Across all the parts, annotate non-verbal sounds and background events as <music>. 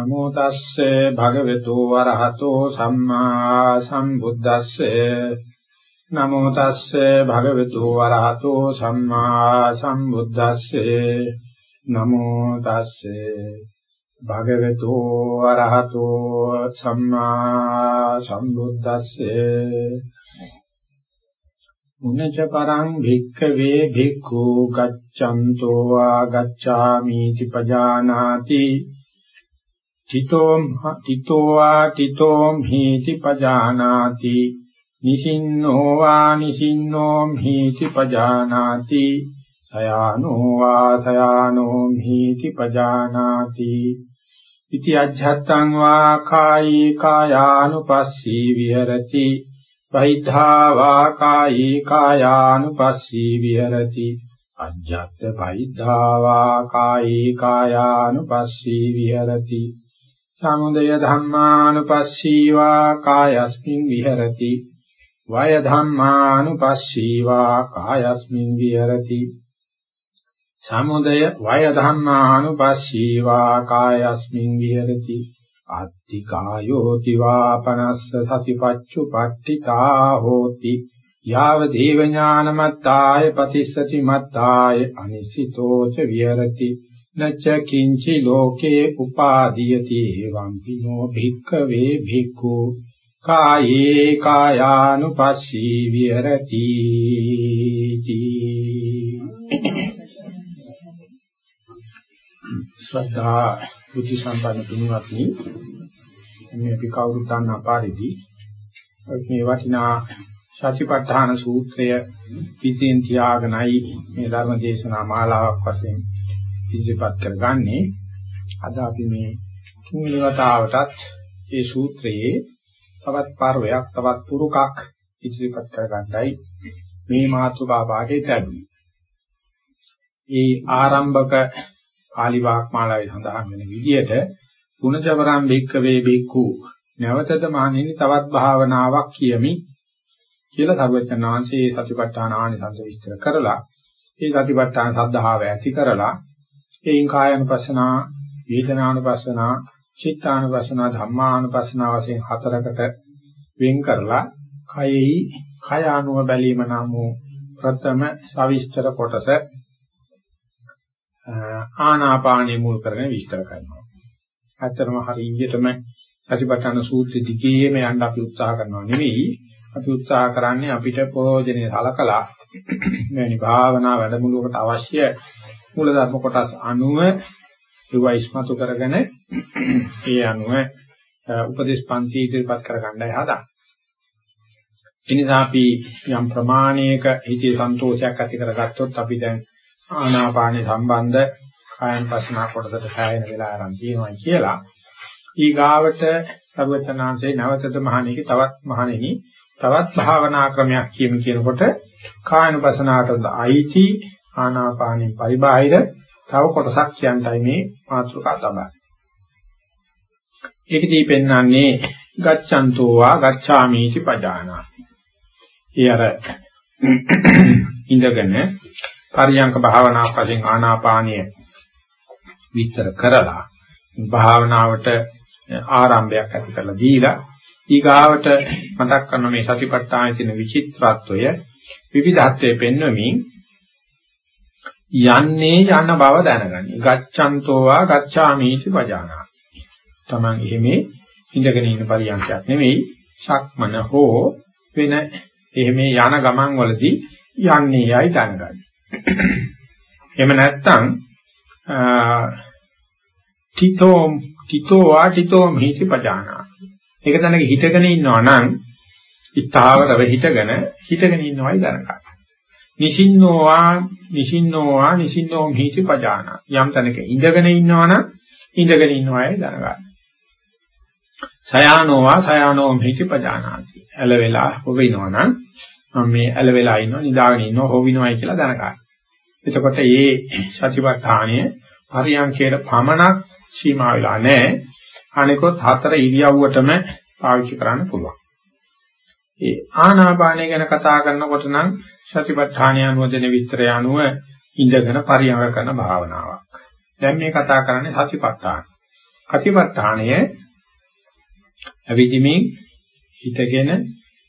නමෝ තස්සේ භගවතු වරහතෝ සම්මා සම්බුද්දස්සේ. නමෝ තස්සේ භගවතු වරහතෝ සම්මා සම්බුද්දස්සේ. නමෝ තස්සේ භගවතු වරහතෝ සම්මා සම්බුද්දස්සේ. උනච පරං භික්ඛවේ භික්ඛු ගච්ඡන්තෝ වා ගච්ඡාමි ති පජානාති තිතෝම් තිතෝ වා තිතෝම් හීති පජානාති නිසින්නෝ වා නිසින්නෝම් හීති පජානාති සයානෝ වා සයානෝම් හීති පජානාති ඉති අජ්ජත්තං වා කායේ කායානුපස්සී විහෙරති වෛද්ධා වා කායේ කායානුපස්සී විහෙරති අජ්ජත් වෛද්ධා වා කායේ කායානුපස්සී විහෙරති සමුදය ධම්මානුපස්සීවා කායස්මින් විහෙරති. වය ධම්මානුපස්සීවා කායස්මින් විහෙරති. සමුදය වය ධම්මානුපස්සීවා කායස්මින් විහෙරති. අත්ති කායෝති වාපනස්ස සතිපච්චු පට්ඨිතා හෝති. යාව දේව ඥානමත්තාය පතිස්සති මත්තාය අනිසිතෝච විහෙරති. නච්ච කිංචි ලෝකේ උපාදීයති එවං පිනෝ භික්ඛවේ භික්ඛු කායේ කායානුපස්සී විහෙරති ශ්‍රද්ධා බුද්ධ සම්පන්න තුන්වත්නි මේ අපි කවුරුත් දන්නා පරිදි මේ වටිනා සතිපට්ඨාන සූත්‍රය පිටින් තියාගෙනයි මේ ධර්ම දේශනා මාලාවක් වශයෙන් ඉදිරිපත් කරගන්නේ අද අපි මේ තුන්වෙනි වතාවටත් මේ සූත්‍රයේ තවත් පර්වයක් තවත් පුරුකක් ඉදිරිපත් කරගන්නයි මේ මාතෘකා පාඩේ ලැබුණේ. ඒ ආරම්භක පාලි වාක්මාලාවේ සඳහන් වෙන විදිහට ගුණජවරම් බික්කවේ බික්කු නැවතද මහණෙනි තවත් භාවනාවක් කියමි කියලා සර්වඥාන්සේ සතිපට්ඨාන ආනිසංස විස්තර කරලා ඒ සතිපට්ඨාන සද්ධාව ඇති කරලා එයින් කායानुපස්සනා, වේදනානුපස්සනා, චිත්තානුපස්සනා, ධම්මානුපස්සනා වශයෙන් හතරකට වෙන් කරලා කයෙහි කය අනුව බැලීම නම් වූ ප්‍රථම සවිස්තර කොටස ආනාපානිය මුල් කරගෙන විස්තර කරනවා. ඇත්තටම හරියටම සතිපට්ඨාන සූත්‍ර දිගේම යන්න අපි උත්සාහ කරනවා නෙවෙයි අපි උත්සාහ කරන්නේ අපිට ප්‍රයෝජනෙ සලකලා මෙවැනි භාවනා වැඩමුළුවකට අවශ්‍ය මූලධර්ම කොටස් අනුව ඒවා ඉස්මතු කරගෙන ඒ අනුව උපදේශ පන්ති ඉදිරිපත් කරගන්නයි හදන්නේ. එනිසා අපි යම් ප්‍රමාණයක හිතේ සන්තෝෂයක් ඇති කරගත්තොත් අපි දැන් ආනාපානේ සම්බන්ධ කායන පස්නා කොටසට සායන වෙලා ආරම්භ තියෙනවා කියලා. ඊගාවට සර්වචනාංශේ නැවතද මහණෙනි තවත් මහණෙනි තවත් භාවනා ක්‍රමයක් කියමු කියනකොට කායන පස්නාට අයිති ආනාපානෙන් පරිබාහිර තව කොටසක් කියන්ටයි මේ මාතෘකා තමයි. ඒකදී පෙන්වන්නේ ගච්ඡන්තෝ වා ගච්ඡාමීති පජානාති. ඒ අර ඉඳගෙන පරියංක භාවනා වශයෙන් ආනාපානීය විස්තර කරලා භාවනාවට ආරම්භයක් ඇති කරලා දීලා ඊගාවට මතක් කරන මේ සතිපට්ඨානයේ තියෙන විචිත්‍රත්වය විවිධත්වයේ පෙන්වමින් යන්නේ යන බව දැනගනි. ගච්ඡන්තෝ වා ගච්ඡාමීති පජානාති. Taman එහෙමේ ඉඳගෙන ඉන්න පරියන්කයක් නෙවෙයි ශක්මන හෝ වෙන එහෙම යන ගමන් වලදී යන්නේ යයි දැනගන්න. එහෙම නැත්නම් තිතෝ තිතෝ ආටිතෝ මිති පජානා. ඒක තැනක හිතගෙන ඉන්නවා නම් ස්ථාවරව හිතගෙන හිතගෙන ඉන්නවයි දැනගන්න. නිසින්නෝවා නිසින්නෝවා නිසින්නෝ මිති පජානා. යම් තැනක ඉඳගෙන ඉන්නවනම් ඉඳගෙන ඉන්නවයි දැනගන්න. සයානෝවා සයානෝ මිති පජානාති. ඇල වෙලා හොවිනවනම් මම මේ ඇල වෙලා ඉන්නවා නිදාගෙන ඉන්නවා හොවිනවයි කියලා දැනගන්න. එතකොට මේ සතිපට්ඨානය පරියන්කේට පමණක් සීමා වෙලා නැහැ. අනිකොත් හතර ඉරියව්වටම පාවිච්චි කරන්න පුළුවන්. ඒ ආනාපානය ගැන කතා කරනකොට නම් සතිපට්ඨානය අනුව දෙන විස්තරය අනුව ඉඳගෙන පරියන්ක කරන භාවනාවක්. දැන් මේ කතා කරන්නේ සතිපට්ඨාන. සතිපට්ඨානය අවිදිමින් හිතගෙන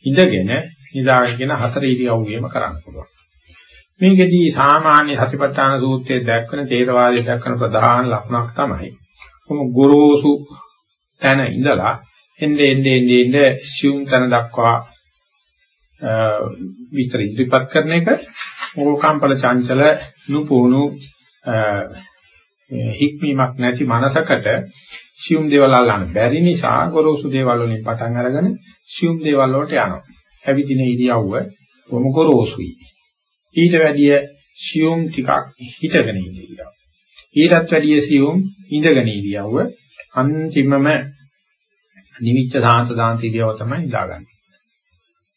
ඉඳගෙන නිදාගෙන කියන හතර ඉරියව්වෙම කරන්න පුළුවන්. මේකෙදී සාමාන්‍ය සතිපට්ඨාන සූත්‍රයේ දක්වන තේරවාදයේ දක්වන ප්‍රධාන ලක්ෂණක් තමයි කොහොම ගොරෝසු තැන ඉඳලා එන්නේ එන්නේ එන්නේ සියුම් තැන දක්වා විස්තර ඉදිරිපත් කරන එක ඕකම්පල චංචල නුපුණු හික්මීමක් නැති මනසකට සියුම් දේවල් අල්ලන්න බැරි නිසා ගොරෝසු දේවල් වලින් පටන් අරගෙන සියුම් දේවල් වලට යනවා. ඇවිදින ඉරියව්ව කොහොම ගොරෝසුයි. ඊට වැඩිය සියුම් ටිකක් හිටගෙන ඉන්න ඉරියව්ව. ඊටත් වැඩිය සියුම් ඉඳගෙන ඉරියව්ව අන්තිමම නිමිච්ච සාන්ත දාන්ත ඉරියව්ව තමයි ඉඳාගන්නේ.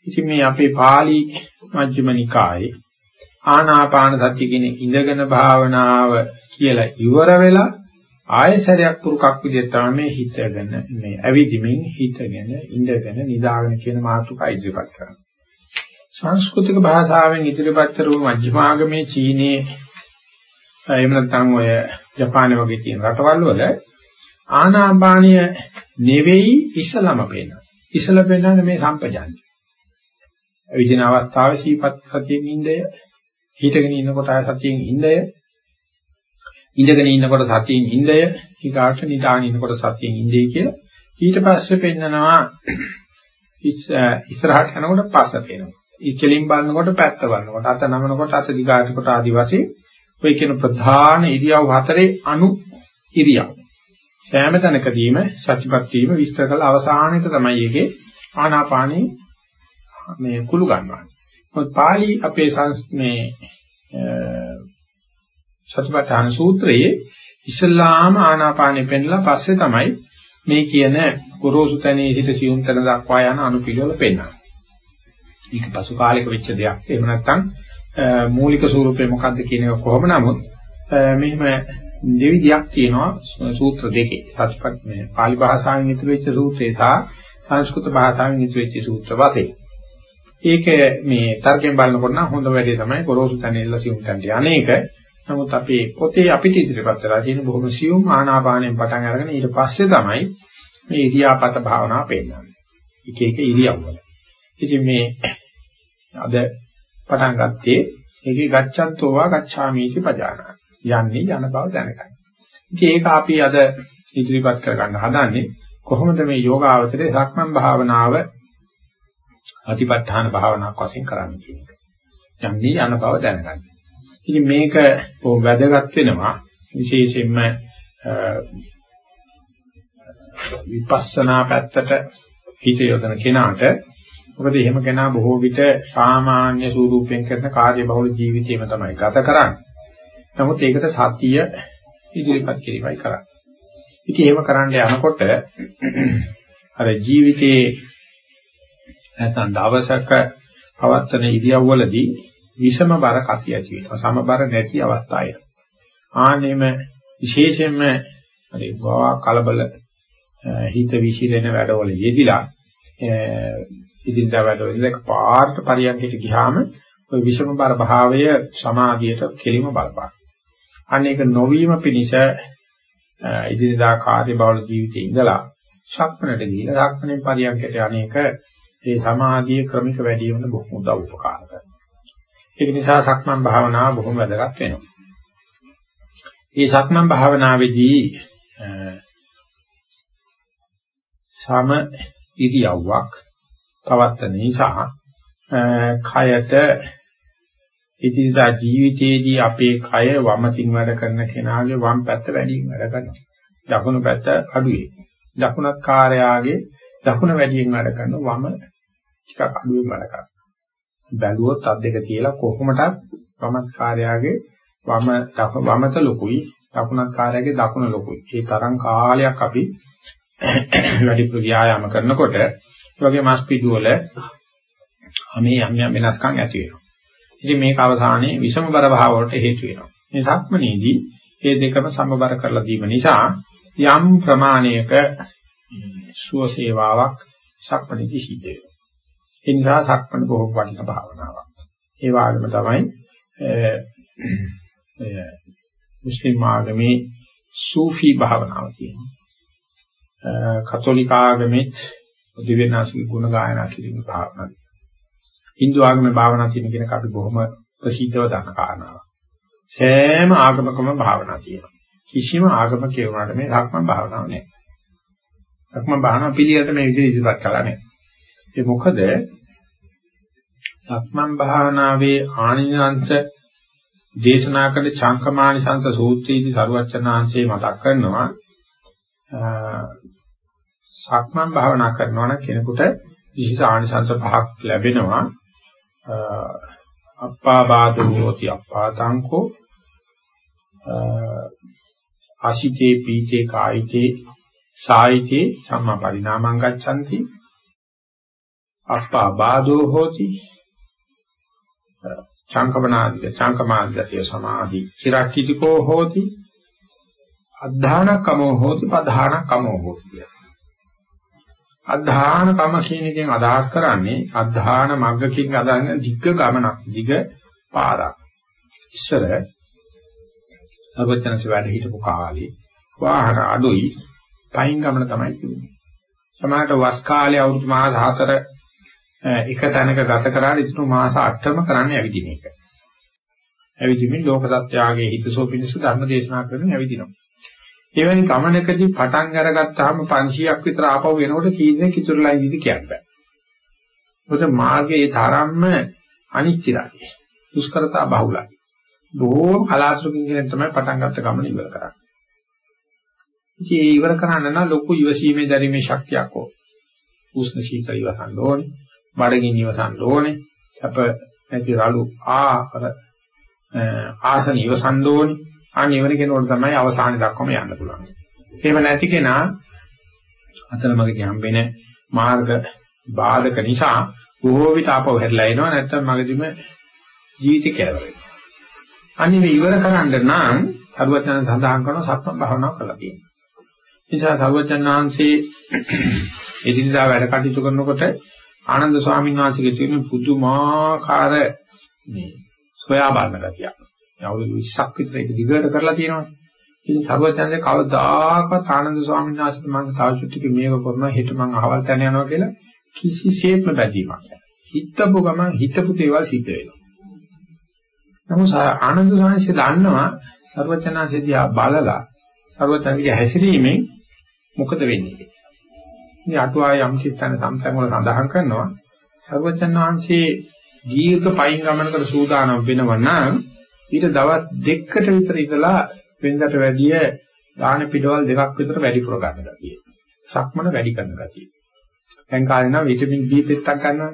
ඉතින් මේ අපේ pāli මජ්ක්‍ධිම නිකායේ ආනාපාන සති කියන ඉඳගෙන භාවනාව කියලා ඉවර වෙලා ආයසරයක් පුරුකක් විදිහට තමයි මේ හිතගෙන මේ ඇවිදිමින් හිතගෙන ඉඳගෙන නිදාගෙන කියන මාතෘකා ඉදිරිපත් කරන්නේ. සංස්කෘතික භාෂාවෙන් ඉදිරිපත් කරපු මධ්‍යමාගමේ චීනයේ එහෙම නැත්නම් ඔය ජපානයේ වගේ තියෙන රටවල් වල ආනාපානිය නෙවෙයි ඉස්සලම පේනවා. ඉස්සල පේනන්නේ මේ සම්පජාන්‍ය. විදින අවස්ථාවේ සීපත් සතියෙන් ඉඳය. හිටගෙන ඉන්නකොට ආය සතියෙන් ඉඳය. ඉඳගෙන ඉන්නකොට සතියෙන් ඉඳය. ඊගාට නිදාගෙන ඉන්නකොට සතියෙන් ඉඳී කියලා ඊට පස්සේ පෙන්නනවා ඉස්සරහට යනකොට පස්ස පේනවා. ඉක්කලින් බලනකොට පැත්ත බලනකොට අත නමනකොට අත දිගාට කොට ආදි වශයෙන් ඔය කියන ප්‍රධාන ඉරියව් හතරේ අනු ඉරියව්. සෑම තැනකදීම සත්‍යපත් වීම විස්තර කළ අවසානයේට තමයි ඒකේ ආනාපානී මේ කුළු ගන්නවා. මොකද පාලි අපේ මේ සතිපට්ඨාන සූත්‍රයේ ඉස්ලාම ආනාපානෙ පෙන්ලා පස්සේ තමයි මේ කියන ගොරෝසු තැනේ හිත සියුම් තැන දක්වා යන අනුපිළිවෙල පෙන්වන්නේ. මේක පසු කාලයක වෙච්ච දෙයක්. එහෙම නැත්නම් මූලික ස්වරූපේ මොකද්ද කියන එක කොහොම නමුත් මෙහිම දෙවිදියක් තියෙනවා සූත්‍ර දෙකේ. සතිපට්ඨ මේ pāli භාෂාවෙන් ඉතුරු වෙච්ච සූත්‍රේ සහ සංස්කෘත භාෂාවෙන් ඉතුරු වෙච්ච සූත්‍ර වශයෙන්. ඒක මේ තර්කයෙන් බලනකොට නම් හොඳ වැඩේ තමයි ගොරෝසු තැනෙල්ල සියුම් තැනට යන්නේක. නමුත් අපි පොතේ අපිට ඉදිරිපත් කරලා තියෙන බොහොම සියුම් ආනාපානයෙන් පටන් අරගෙන ඊට පස්සේ තමයි මේ ඉරියාපත භාවනාව පෙන්නන්නේ. එක එක ඉරියව්වල. ඉතින් මේ අද පටන් ගත්තේ ඒකේ ගච්ඡන්තෝවා ගච්ඡාමීති පජානා. යන්නේ යන බව දැනගන්න. ඉතින් ඒක අපි අද ඉදිරිපත් කර ගන්න හදන්නේ කොහොමද මේ යෝගාවචරයේ සක්මන් භාවනාව අතිපට්ඨාන භාවනාවක් වශයෙන් කරන්න කියන එක. යන්නේ යන බව දැනගන්න. ඉතින් මේක බොහොම වැදගත් වෙනවා විශේෂයෙන්ම විපස්සනා පැත්තට හිත යොදන කෙනාට මොකද එහෙම කෙනා බොහෝ විට සාමාන්‍ය ස්වරූපයෙන් කරන කාර්යබහුල ජීවිතයම තමයි ගත කරන්නේ. නමුත් ඒකට සතිය ඉදිරිපත් කිරීමයි කරන්නේ. ඉතින් එහෙම කරන්න යනකොට අර ජීවිතයේ නැත්නම් දවසක පවත්තන ඉරියව්වලදී විෂම බර කතිය ඇති වෙනවා. සමබර නැති අවස්ථාවය. ආනෙම විශේෂයෙන්ම හරි ගෝවා කලබල හිත විසිරෙන වැඩවල යෙදිලා ඉදින්දා වැඩවල එක පාර්ථ පරියන්කයට ගියාම ওই විෂම බර භාවය සමාධියට කෙලිම බලපාන. අන්න ඒක නොවීම පිණිස ඉදිරියදා කාර්ය බහුල ජීවිතයේ ඉඳලා ශක්මනට ගිහිලා ශක්මනේ පරියන්කයට අනේක ඒ සමාධිය ක්‍රමික වැඩි වෙන බොහොම උදව් උපකාර කරනවා. ඒක නිසා සක්මන් භාවනාව බොහොම වැදගත් වෙනවා. මේ සක්මන් භාවනාවේදී සම ඉරියව්වක් පවත්තන නිසා කයට ඉදිරියදා ජීවිතයේදී අපේ කය වමකින් වැඩ කරන කෙනාගේ වම් පැත්ත වැඩියෙන් වැඩ කරනවා. දකුණු පැත්ත අඩුවේ. දකුණත් කාර්යාගේ දකුණ වැඩියෙන් වැඩ කරනවා වම ටිකක් අඩුවෙන් වැඩ කරනවා. බැලුවොත් අත් දෙක තියලා කොහොමදත් වමත් කාර්යාගේ වම වමත ලොකුයි දකුණත් කාර්යාගේ දකුණ ලොකුයි. ඒ තරම් කාලයක් අපි <coughs> වැඩි ප්‍රව්‍යායාම කරනකොට ඒ වගේ මාස් පිටු වල මේ යම් යම් වෙනස්කම් ඇති වෙනවා. ඉතින් මේක අවසානයේ විෂමබර භාව වලට හේතු වෙනවා. මේ සක්මනේදී මේ දෙකම සමබර කරලා දීම නිසා යම් ප්‍රමාණයක සුවසේවාවක් සක්මනේදී සිද්ධ වෙනවා. ඒ නිසා සක්මන බොහෝ වටිනා භාවනාවක්. ඒ වගේම තමයි මුස්ලිම් ආගමේ සූෆි භාවනාව කියනවා. කතෝලික ආගමේ දිව්‍යනාසික ගුණ ගායනා කිරීම භාවනාව. Hindu ආගමේ භාවනා කියන කෙනෙක් අපි බොහොම ප්‍රසිද්ධව දන්න කාරණාවක්. සෑම ආගමකම භාවනා තියෙනවා. කිසිම ආගමක කියවුණාට මේ ධර්ම භාවනාවක් නෑ. ධර්ම භාවනාව පිළියෙලට මේ විදිහට ඉදිරිපත් කළා නෑ. ඒ මොකද සක්මන් භාවනාවේ ආනිසංශ දේශනා කළ චංකමානිසංශ සූත්‍රයේදී සරුවචනාංශේ මතක් කරනවා සක්මන් භාවනා කරනවා නම් කෙනෙකුට විශේෂ ආනිසංශ පහක් ලැබෙනවා. අප්පා බාදෝ හෝති අප්පාතංකෝ ආශිතේ පීතේ කායිතේ සායිතේ සම්මා පරිණාමං ගච්ඡanti. අප්පා බාදෝ හෝති. චංකමනාදික චංකමාදිකය සමාධි. චිරක්කිතිකෝ හෝති අද්ධානකමෝ හෝති පධානකමෝ හෝති අධධාන කම කියන එකෙන් අදහස් කරන්නේ අධධාන මග්ග කියන අදහන දිග්ග ගමනක් දිග පාරක්. ඉස්සර සර්වඥාන්සේ වැඩ හිටපු කාලේ වාහන අඩුයි පයින් ගමන තමයි කියන්නේ සමහරට වස් කාලේ අවුරුදු මාස 4 එක තැනක ගත කරලා ඉතුරු මාස 8ම කරන්නේ ඇවිදින එක. ඇවිදිමින් ලෝක සත්‍යයේ හිතසෝ පිණිස ධර්ම දේශනා කරන ඇවිදිනවා. එවැනි ගමනකදී පටන් අරගත්තාම 500ක් විතර ආපහු එනකොට කී දෙනෙක් ඉතුරුලා ඉඳී කියන්න බෑ. මොකද මාර්ගයේ තරම්ම අනිශ්චිතයි. දුෂ්කරතා බහුලයි. බොහෝම කලාතුරකින් කියන තමයි පටන් ගත්ත ගමන ඉවර කරන්නේ. ඉතින් ඒ ඉවර කරන්න නම් ලොකු ඉවසීමේ දැරීමේ ශක්තියක් ඕන. උෂ්ණ සීතල ඉවසන්න ඕනේ. බඩගිනි ඉවසන්න ඕනේ. අප නැති රළු ආහාර ආසන ඉවසන්න ඕනේ. අනිවර කෙනෙකුට තමයි අවසානයේ දක්වම යන්න පුළුවන්. එහෙම නැති කෙනා අතරමඟදී හම්බෙන මාර්ග බාධක නිසා බොහෝ විට ආපහු හැරිලා එනවා නැත්නම් මගදීම ජීවිතේ කෙලවර වෙනවා. අනිව ඉවර කරන්න නම් සරුවචන සඳහන් කරන සක්ම භාවනාව කරලා තියෙනවා. නිසා සරුවචන වහන්සේ එදිනදා වැඩ කටයුතු කරනකොට ආනන්ද ස්වාමීන් වහන්සේගේ තියෙන පුදුමාකාර මේ සොයා බලන ගතියක්. අවුරුදු 20ක් විතර ඒක දිගට කරලා තියෙනවා. ඉතින් සර්වචන්දේ කවදාකවත් ආනන්ද ස්වාමීන් වහන්සේ මම තව චුට්ටක මේක කරනවා හෙට මම අහවල් තැන යනවා කියලා කිසිසේත්ම බැඳීමක් නැහැ. හිතපු ගමන් හිතපු දේවල් සිද්ධ වෙනවා. නමුත් ආනන්ද ස්වාමීන් වහන්සේ දන්නවා සර්වචනාංශදී බලලා සර්වචන්දේ හැසිරීමෙන් මොකද වෙන්නේ කියලා. ඉතින් අටුවාය යම් කිස්තන සම්තන් වල සඳහන් කරනවා සර්වචන් වහන්සේ දීර්ඝ පයින් ගමනකට සූදානම් වෙනවා නම් ඊට දවස් දෙකකට විතර ඉඳලා වෙනදට වැඩිය දාන පිටවල් දෙකක් විතර වැඩි කර ගන්න ගතිය. සක්මන වැඩි කරන ගතිය. දැන් කාලේ නම් විටමින් B පෙත්තක් ගන්නවා.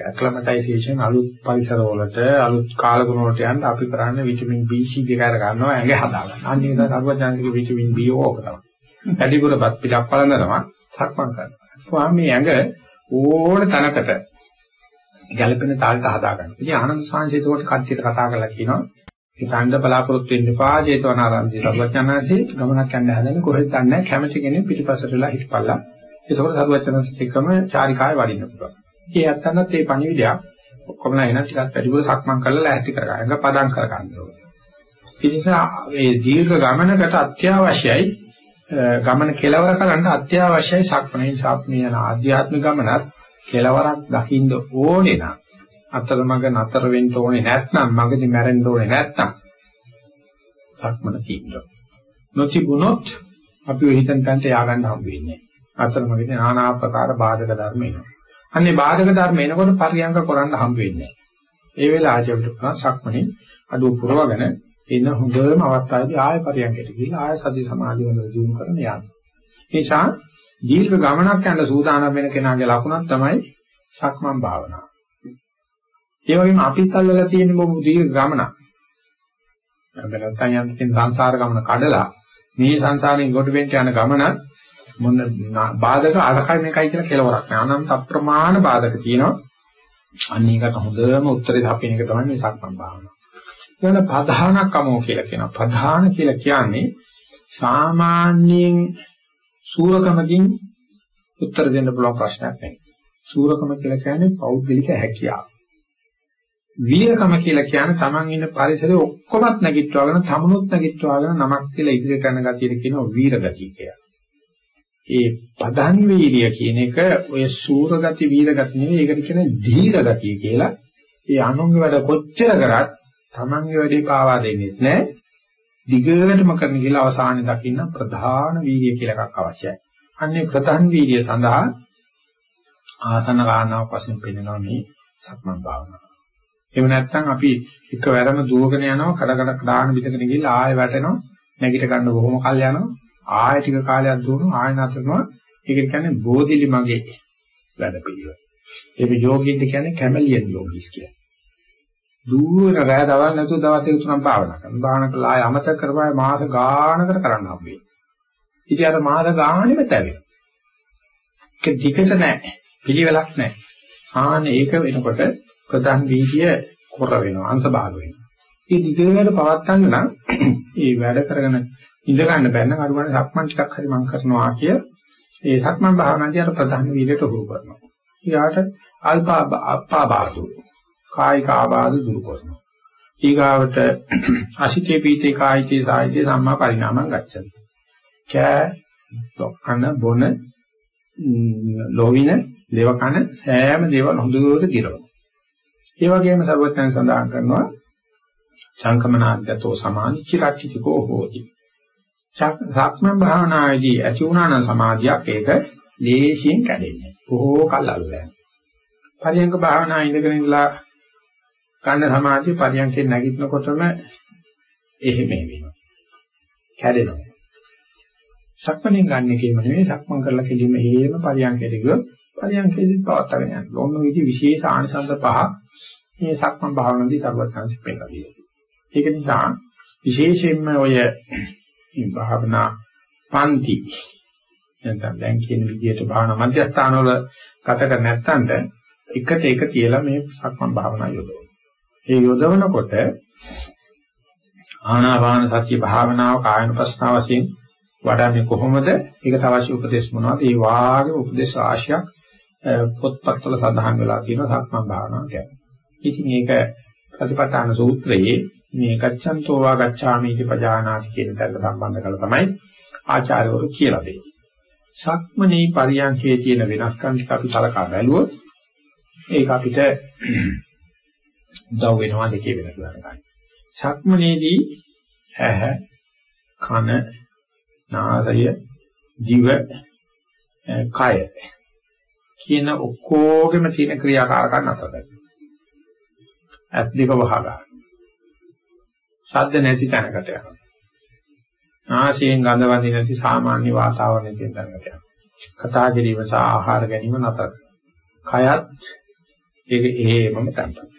ඇක්ලමටයිසේෂන් අලුත් පරිසර වලට අලුත් කාලගුණ වලට යන්න අපි කරන්නේ විටමින් B C දෙක අර ගන්නවා ඇඟ හදාගන්න. අන්න ඒක සර්වඥාන්තික විටමින් B ඕක තමයි. වැඩිපුරපත් පිටක් පලඳනවා සක්මන් කරනවා. ස්වාමී ඇඟ ඕන තැනකට ගැළපෙන තාලට හදාගන්න. ඉතින් ආනන්ද සාංශේත කොට කට්ටියට කතා කරලා කියනවා හිතන්න බලාපොරොත්තු වෙන්න එපා ජේතවනාරාමයේ සර්වඥාන්සේ ගමනක් යන්න හදන්නේ කොහෙද දන්නේ කැමති කෙනෙක් පිටිපස්සට වෙලා හිටපල්ලා. ඒකෝට සර්වඥාන්සේත් එක්කම චාරිකාවේ වඩින්න පුළුවන්. ඒ ඇත්තනත් මේ පණිවිඩයක් ඔක්කොම එන ටිකක් වැඩිපුර සක්මන් කරලා ලෑස්ති කරගන්න. ඒක පදම් කරගන්න ඕනේ. ඒ නිසා මේ දීර්ඝ ගමනකට අත්‍යවශ්‍යයි ගමන කෙලවර කරන්න අත්‍යවශ්‍යයි සක්මණේ සාප්මේ යන ආධ්‍යාත්මික ගමනත් කෙලවරක් දකින්න ඕනේ නම් අතරමඟ නතර වෙන්න ඕනේ නැත්නම් මගදී මැරෙන්න ඕනේ නැත්නම් සක්මණ තියෙනවා. නොතිබුණොත් අපි හිතන තැනට ය아가න්න හම්බ වෙන්නේ අතරමඟදී নানা ආකාර බාධක ධර්ම එනවා. අන්නේ බාධක ධර්ම එනකොට පරියංග කරන්න හම්බ වෙන්නේ නැහැ. ඒ වෙලාවට අපිට පුළුවන් සක්මණේ අඩුව පුරවගෙන එන හොඳම අවස්ථාවේදී ආය පරියංගයට ගිහිල්ලා ආය සති සමාධිය වල දිනු කරන යන්න. ඒ නිසා දීර්ඝ ගමනක් යන සූදානම් වෙන කෙනාගේ ලකුණක් තමයි සක්මන් භාවනාව. ඒ වගේම අපිත් අල්ලලා තියෙන බොහොම දීර්ඝ ගමනක්. නැත්නම් යම් සංසාර ගමන කඩලා මේ සංසාරයෙන් ගොඩ වෙන්න යන ගමන මොන බාධක අරකයි මේකයි කියලා කෙලවරක් නෑ. අනන්ත අප්‍රමාණ බාධක තියෙනවා. අන්න ඒකට හොඳම උත්තරේ දක්වන එක තමයි මේ සක්මන් භාවනාව. ඊළඟ ප්‍රධානකමෝ කියලා කියනවා. ප්‍රධාන කියලා කියන්නේ සාමාන්‍යයෙන් සූරකමකින් උත්තර දෙන්න පුළුවන් ප්‍රශ්නයක් නෙවෙයි. සූරකම කියලා කියන්නේ පෞද්ගලික හැකියාව. වීරකම කියලා කියන්නේ Taman ඉන්න පරිසරේ ඔක්කොමත් නැගිටවාගෙන තමනුත් නැගිටවාගෙන නමක් කියලා ඉදිරියට යන ගතියට කියනවා වීර ගතිය කියලා. ඒ පදන් වීර්ය කියන එක ඔය සූර ගති වීර ගති නෙවෙයි ඒකට කියන ධීර ගතිය කියලා. ඒ අනුන්ගේ වැඩ කොච්චර කරත් Tamanගේ වැඩේ පාවා දෙන්නේ නැහැ. දිගටම කරන කියලා අවසානයේ දකින්න ප්‍රධාන වීර්ය කියලා එකක් අවශ්‍යයි. අන්නේ ප්‍රධාන වීර්ය සඳහා ආසන ගානාවක් වශයෙන් පෙන්වනවා මේ සක්මන් භාවනාව. එහෙම නැත්නම් අපි එකවරම දුවගෙන යනවා කඩ කඩ දාන පිටකට ගිහිල්ලා ආයෙ වැටෙනවා නැගිට ගන්න බොහොම කල් යනවා ආයෙ ටික කාලයක් දුවනවා ආයෙ නතරනවා ඒක කියන්නේ බෝධිලි මගේ වැඩ පිළිවෙල. ඒක යෝගීන්ට කියන්නේ කැමලියන් යෝගීස් කියලා. දුවන රෑ දවල් නැතුව දවස් දෙක තුනක් භාවනා කරනවා. භාවනා කළා ආයෙ අමතක කරපුවා මාස ගානකට කරන්න හම්බෙයි. ඉතින් අර මාස ගානෙම තැවෙනවා. ඒක දිගට නැහැ. පිළිවෙලක් නැහැ. ආන ඒක වෙනකොට ප්‍රධාන වීර්ය කොර වෙනවා අංශභාග වෙනවා. මේ දිගට පවත්තන්න නම් <clears throat> මේ වැඩ කරගෙන ඉඳ ගන්න බැන්න කරුණානේ සක්මන් ටිකක් හරි මම කරනවා කිය ඒ සක්මන් භාවනාදී අර ප්‍රධාන වීර්යයට හුරු කරනවා. ඊට අල්පා අප්පාබාධු කායික ආබාධ දුරු කරනවා. ඊගාවට <clears throat> අසිතේ පීතේ කායිතේ සායිතේ සම්මා පරිණාමං ගච්ඡති. කෑ දොක්කන බොන ලෝවින දේවකන සෑම දේවල් හොඳට දිරවනවා. ඒ වගේම සර්වඥයන් සඳහන් කරනවා සංකමනාගතෝ සමාධිචිරක්ඛිතකෝ හෝති. සක්මන් භාවනාවේදී ඇති වුණා නම් සමාධියක් ඒක ලේසියෙන් කැඩෙන්නේ. බොහෝ කල් අල්ලන්නේ. පරියංග භාවනා ඉඳගෙන ඉඳලා ගන්න සමාධිය පරියංගයෙන් නැගිටිනකොටම එහෙම වෙනවා. කැඩෙනවා. සක්මණෙන් ගන්න එකේම නෙවෙයි සක්මන් කරලා කෙලින්ම හේම පරියංගයට ගියොත් පරියංගයේදී පවත්වාගෙන යනවා. ඔන්න විදි විශේෂ ආනිසංස පහක් මේ සක්මන් භාවනාවේදී සර්වඥාන්සි පෙන්නලා තියෙනවා. ඒක නිසා විශේෂයෙන්ම ඔය මේ භාවනා පන්ති නැත්නම් දැන් කියන විදිහට භාවනා මධ්‍යස්ථාන වල ගත කර නැත්නම් එකට එක කියලා මේ සක්මන් භාවනා යොදවනවා. ඒ යොදවනකොට ආනාපාන සතිය භාවනාව කායන ප්‍රශ්න වශයෙන් වඩන්නේ කොහොමද? ඒකට අවශ්‍ය උපදේශ මොනවද? ඒ වාගේ උපදේශ ආශයක් පොත්පත්වල සඳහන් වෙලා තියෙනවා සක්මන් භාවනාව කියන්නේ. ඉතින් ඒක ප්‍රතිපත්තාන සූත්‍රයේ මේ ගච්ඡන්තෝ වා ගච්ඡාමි इति පජානාති කියන තැනට සම්බන්ධ කරලා තමයි ආචාර්යවරු කියලා දෙන්නේ. සක්මනේ පරියන්කේ තියෙන වෙනස්කම් ටික අපි සලකා බැලුවොත් ඒක අපිට උදව් වෙනවා දෙකේ වෙනස ගන්න. සක්මනේදී ඇහ කන නාසය දිව කය කියන ඔක්කොගෙම තියෙන ක්‍රියාකාරකම් අතරයි. ඇස් දෙක වහ ගන්න. ශබ්ද නැති තැනකට යනවා. ආශයෙන් ගඳ වදින නැති සාමාන්‍ය වාතාවරණයක තැනකට යනවා. කතා කිරීම සහ ආහාර ගැනීම නතර. කයත් ඒක එහෙමම තැන්පත්.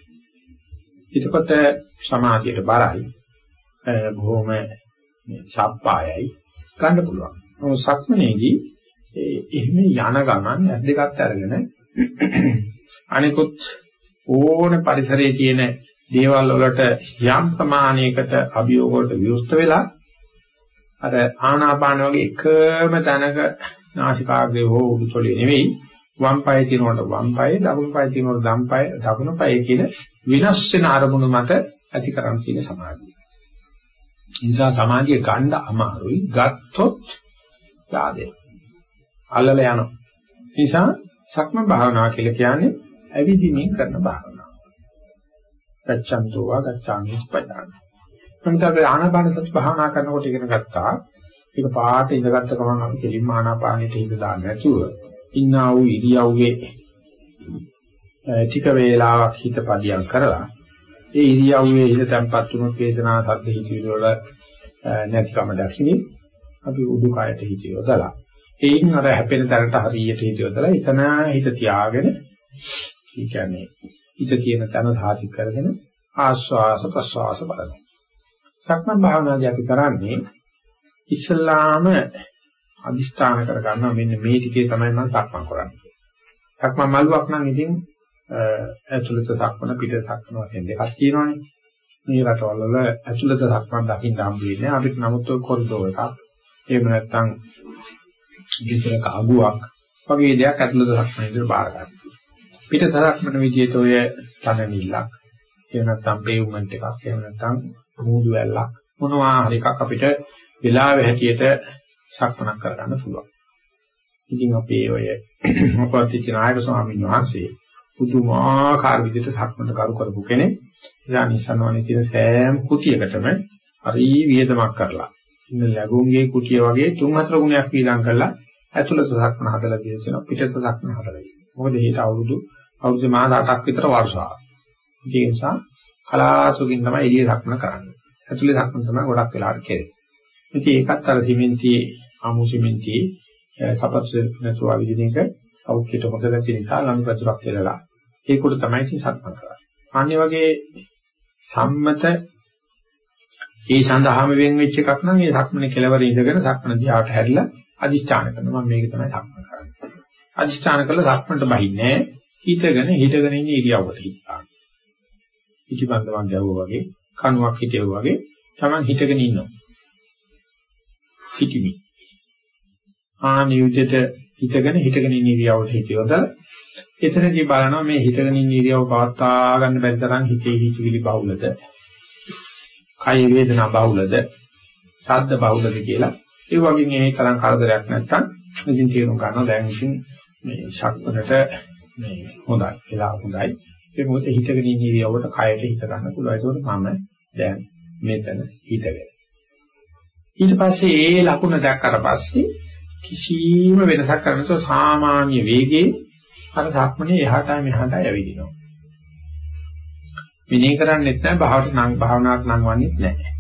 එතකොට සමාධියට බරයි. බොහොම සප්පායයි ගන්න පුළුවන්. මොකද සක්මනේදී එහෙම යන ගමන් ඇස් දෙකත් අරගෙන අනිකුත් ඕන පරිසරයේ තියෙන දේවල් වලට යම් ප්‍රමාණයකට අභියෝග වලට විවෘත වෙලා අර ආනාපාන වගේ එකම තැනක නාසිකාග්‍රේ හෝ උඩුතොලේ නෙවෙයි වම් පායේ තියෙනකොට වම් පායේ දකුණු පායේ තියෙනකොට දම් පායේ දකුණු පායේ කියන විනාශ වෙන අරමුණු මත ඇති කරන් තියෙන සමාධිය. නිසා සමාධිය ගන්න අමාරුයි. ගත්තොත් යාදේ. අල්ලල යනවා. නිසා සක්ම භාවනාව කියලා කියන්නේ ඇවිදිමින් කරන භාවනාව. ගච්ඡන්තෝ වා ගච්ඡාමි පදාන. මම තමයි ආනාපාන සති භාවනා කරනකොට ඉගෙන ගත්තා. ඒක පාට ඉඳගත්ත ගමන් අපි කෙලින්ම ආනාපානෙට හිත දාන්න නැතුව ඉන්නා වූ ඉරියව්වේ ටික වේලාවක් හිත පදියම් කරලා ඒ ඉරියව්වේ හිත තැම්පත් වුණොත් වේදනා සද්ද හිතවිලි වල නැතිකම දකින්නේ අපි උඩුකයට හිත යොදලා ඒයින් අර හැපෙන තැනට හරියට හිත යොදලා එතන හිත තියාගෙන ඒ කියන්නේ හිත කියන තැන සාධි කරගෙන ආස්වාස ප්‍රස්වාස බලනවා. සක්මන් භාවනාදී අපි කරන්නේ ඉස්ලාම අදිස්ථාන කර ගන්නවා මෙන්න මේ ටිකේ තමයි මම සක්මන් කරන්නේ. සක්මන් මල්ුවක් නම් ඉතින් ඇතුළත සක්මන පිට සක්මන වශයෙන් දෙකක් තියෙනවානේ. මේ රටවල වල ඇතුළත සක්මන් දකින්න හම්බ වෙන්නේ අපිට නමුත් කොරිඩෝර එකක්. එහෙම නැත්නම් ගෙදරක අගුවක් වගේ දෙයක් ඇතුළත සක්මන විදිහට බාර ගන්න. පිට සක්මන විදිහට ඔය තනනිල්ලක් එහෙම නැත්නම් පේව්මන්ට් එකක් එහෙම නැත්නම් මූදු වැල්ලක් මොනවා හරි එකක් අපිට වෙලාවෙ හැටියට සක්මනක් කරගන්න පුළුවන්. ඉතින් අපේ ඔය අපත්‍ති නායක ස්වාමීන් වහන්සේ පුදුමාකාර විදිහට සක්මන කරු කරපු කෙනෙක්. ඉතින් නිසනවනේ තියෙන සෑම කුටියකටම හරි වියදමක් කරලා ඉන්න ලැබුම්ගේ කුටිය වගේ තුන් හතර ගුණයක් වීදම් කරලා ඇතුළත සක්මන හදලා තියෙනවා පිටත සක්මන හදලා තියෙනවා. මොකද ඊට අවුරුදු අවුරුදු මාස 8ක් විතර වර්ෂාව. ඒ නිසා කලාසුකින් තමයි එළිය සක්මන කරන්නේ. ඇතුළේ සක්මන තමයි ගොඩක් වෙලාවට කෙරෙන්නේ. ඉතින් ඒකත් අර සිමෙන්ති ආමු සිමෙන්ති සපත්ස නැතුව විදින එක සෞඛ්‍යයට හොඳ නැති නිසා ලනු පැතුරක් කියලා ඒකට තමයි ඉතින් සක්මන් කරන්නේ. අනිත් වගේ සම්මත ඒ සඳහාම වෙන් වෙච්ච එකක් නම් ඒ සක්මනේ කෙලවර ඉඳගෙන සක්මන දිහාට හැරිලා අදිෂ්ඨාන කරනවා මම මේක තමයි සක්මන් කරන්නේ. අදිෂ්ඨාන කළා සක්මන්ට බහින්නේ හිතගෙන හිතගෙන ඉන්න ඉරියව්වට හිතාන. පිටිබන්ධවක් ගැවුවා වගේ කණුවක් හිටෙවුවා වගේ Taman හිතගෙන ඉන්නවා. සිටිමි. ආනියුජයට හිතගෙන හිතගෙන ඉන්න ඉරියව්වට හිතියොදලා එතනදී බලනවා මේ හිතගෙන ඉන්න ඉරියව් පවත්වා ගන්න බැරි තරම් හිතේ හිතවිලි බහුලද? කය වේදනා බහුලද? ශබ්ද බහුලද කියලා. ඒ වගේ මේ තරම් කරදරයක් නැත්තම් ඉතින් තේරුම් ගන්නවා දැන් ඉතින් මේ ශක්මනට මේ හොඳයි කියලා හොඳයි. ඒ මොකද හිතගෙන ඉන්න ඉරියව්වට කයට හිත ගන්න පුළුවන්. ඒකෝට මම දැන් මෙතන හිතගෙන. ඊට පස්සේ ඒ ලකුණ දැක්කට පස්සේ කිසිම වෙනසක් කරන්න නැතුව සාමාන්‍ය වේගයේ අර සක්මනේ එහාට මෙහාට ඇවිදිනවා. විනය කරන්නේත් නැහැ භාවට නම් භාවනාවක් නම් වන්නේත් නැහැ.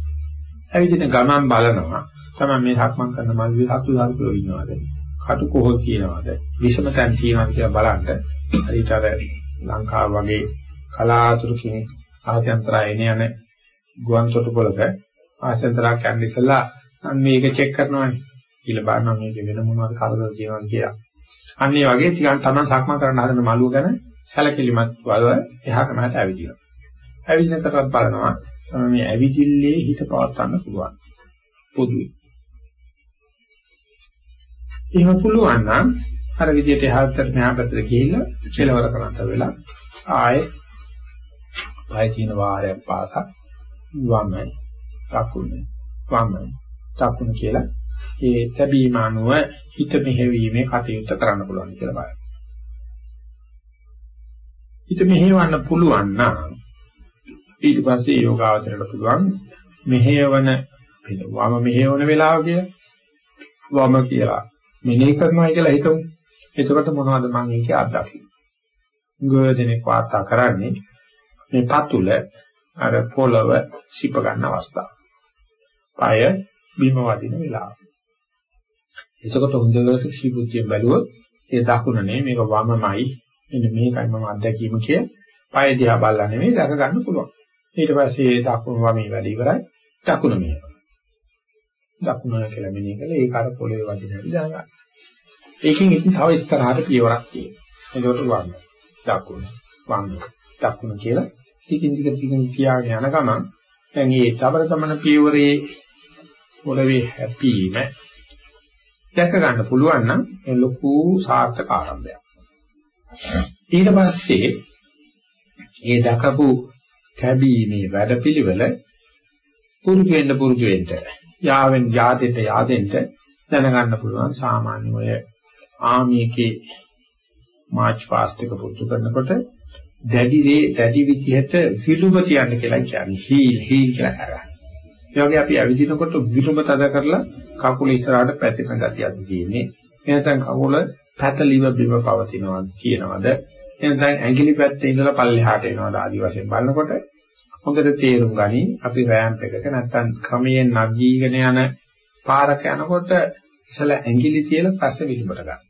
ඇවිදින ගමන් බලනවා තමයි මේ සක්මන් කරන මල්වි සතු සල්පෝ ඉන්නවද? කටු කොහොල් කියනවද? විෂම තැන් කියනවද කියලා බලන්න. හරියට අර ලංකාව වගේ කලාතුරකින් ආත්‍යන්තරය එන යන ගුවන් තොටුපළක ආසෙන්තරයක් යන්න ඉස්සලා මම මේක චෙක් කරනවානේ. කියලා බලනවා මේක වෙන මොනවද කරදර තියෙනවද කියලා. අන්න ඒ වගේ ටිකක් තමයි සක්මන් කරන්න හදන මළුව ගැන සැලකිලිමත් වල එහාට මෙහාට ඇවිදිනවා. ඇවිදිනකටත් බලනවා තමයි මේ ඇවිදිල්ලේ හිත පවත්වන්න පුළුවන්. පොදුයි. එහෙම පුළුවන් නම් අර විදිහට එහාට මෙහාට පැත්තට ගිහිල්ලා කෙලවර කරන්ත වෙලා ආයේ පය තියෙන වාරයක් පාසා වමයි දකුණේ වමයි දකුණ කියලා ඒ තැබීම අනුව හිත මෙහෙවීමේ කටයුත්ත කරන්න පුළුවන් කියලා බලන්න. හිත මෙහෙවන්න පුළුවන් නම් ඊට පස්සේ යෝගාවචරයට පුළුවන් මෙහෙවන වම මෙහෙවන වෙලාව කියලා වම කියලා මෙනෙහි කරනවා කියලා හිතමු. එතකොට මොනවද මම ඒකේ අත්දකින්නේ? ගොඩනෙක් වාර්තා කරන්නේ මේ පතුල අර පොළව සිප ගන්න අවස්ථාව. পায় බිම වදින වෙලාව. එතකොට හොඳට සීබුද්ධිය බැලුවොත් ඒ දකුණනේ මේක වමමයි මෙන්න මේකයි මම අත්දැකීම කිය පය දිහා බලලා නෙමෙයි දැක ගන්න පුළුවන්. ඊට පස්සේ දකුණු වමේ වැඩ ඉවරයි දකුණ මෙහෙම. දකුණ කියලා මෙනේ කළා ඒක අර පොළවේ වදින හැටි දැනගන්න. ඒකෙන් ඉතින් තව ඉස්තරහට පියවරක් තියෙනවා. ඒකට වම දකුණ වම දකුණ කියලා ටිකින් ටික ටිකින් කියාගෙන යන ගමන් දැන් මේ තවර තමන පියවරේ පොළවේ හැපීම දැක ගන්න පුළුවන් නම් ඒ ලොකු සාර්ථක ආරම්භයක්. ඊට පස්සේ ඒ දකපු කැබීමේ වැඩපිළිවෙල පුරුදු වෙන්න පුරුදු වෙන්න යාවෙන් යාදෙට යාදෙන්න දැනගන්න පුළුවන් සාමාන්‍ය ඔය ආමියකේ මාච් ෆාස්ට් එක පුරුදු කරනකොට දැඩි දේ දැඩි විදිහට ෆිලුම තියන්න කියලා කියන්නේ හීල් හීල් කියලා කරන්නේ. ඒ වගේ අපි ඇවිදිනකොට විලුඹ තද කරලා කකුල ඉස්සරහට පැතිරෙන ගතියක් තියෙන්නේ. එනසම් කකුල පැතලිව බිම පවතිනවා කියනවාද? එනසම් ඇඟිලි පැත්තේ ඉඳලා පල්ලෙහාට එනවාද ආදි වශයෙන් බලනකොට හොඳට තේරුම් ගනි අපි රෑම්ප් එකක නැත්තම් ක්‍රමයෙන් නගීගෙන යන පාරක යනකොට ඉතල ඇඟිලි තියලා පස්සේ විලුඹට ගන්න.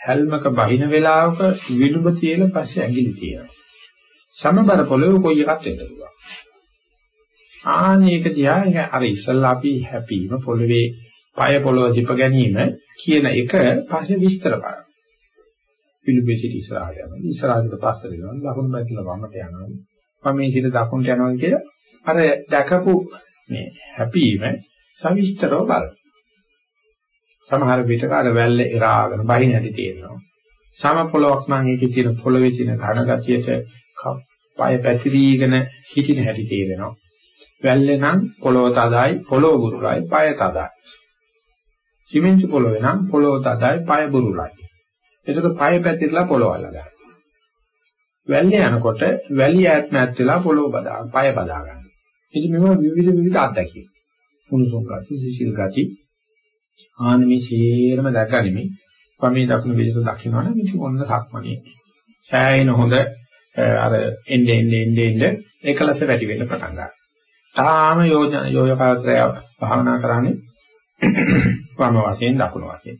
හැල්මක බහින වෙලාවක විලුඹ තියලා පස්සේ ඇඟිලි තියනවා. සමබර පොළොවේ කොයි එකක් වෙන්න පුළුවන්. ආනේක දිහා අර ඉස්සල්ලා අපි හැපීම පොළවේ පය පොළව දීප ගැනීම කියන එක පස්සේ විස්තර කරනවා. පිළිබෙ සිට ඉස්සරහට යනවා. ඉස්සරහට පස්සට යනවා. දකුණු පැත්තට වමට යනවා. වමේ සිට දකුණට යනවා කියලා අර දැකපු මේ හැපීම සවිස්තරව බලන්න. සමහර විටක අර වැල්ල එරාගෙන බහින හැටි තියෙනවා. සම පොළොවක් නම් ඒකේ තියෙන පොළවේ තියෙන ඝන ගතියට පය පැතිරීගෙන හිටින හැටි තේරෙනවා. වැල්ලේ නම් පොළොව තදයි, පොළොව බුරුලයි, පය තදයි. සිමෙන්ති පොළොවේ නම් පොළොව තදයි, පය බුරුලයි. එතකොට පය පැතිරලා පොළොව අල්ලගන්නවා. වැල්ලේ යනකොට වැලිය ඈත් නැත් වෙලා පොළොව බදා, පය බදා ගන්නවා. ඉතින් මේවා විවිධ විවිධ අත්දැකීම්. මුණුසුම් ගති, සිසිල් ගති, ආනමේ සේරම දැකගනිමින් වමේ දකුණු විදිහට දකින්නවනේ ඉතින් ඔන්න සක්මණේ. සෑයින හොඳ අර එන්නේ එන්නේ එන්නේ එකලස වැඩි වෙන්න පටන් ගන්නවා. තාම යෝජන යෝයකාත්‍රය භාවනා කරන්නේ <clears throat> වම වශයෙන් දකුණු වශයෙන්.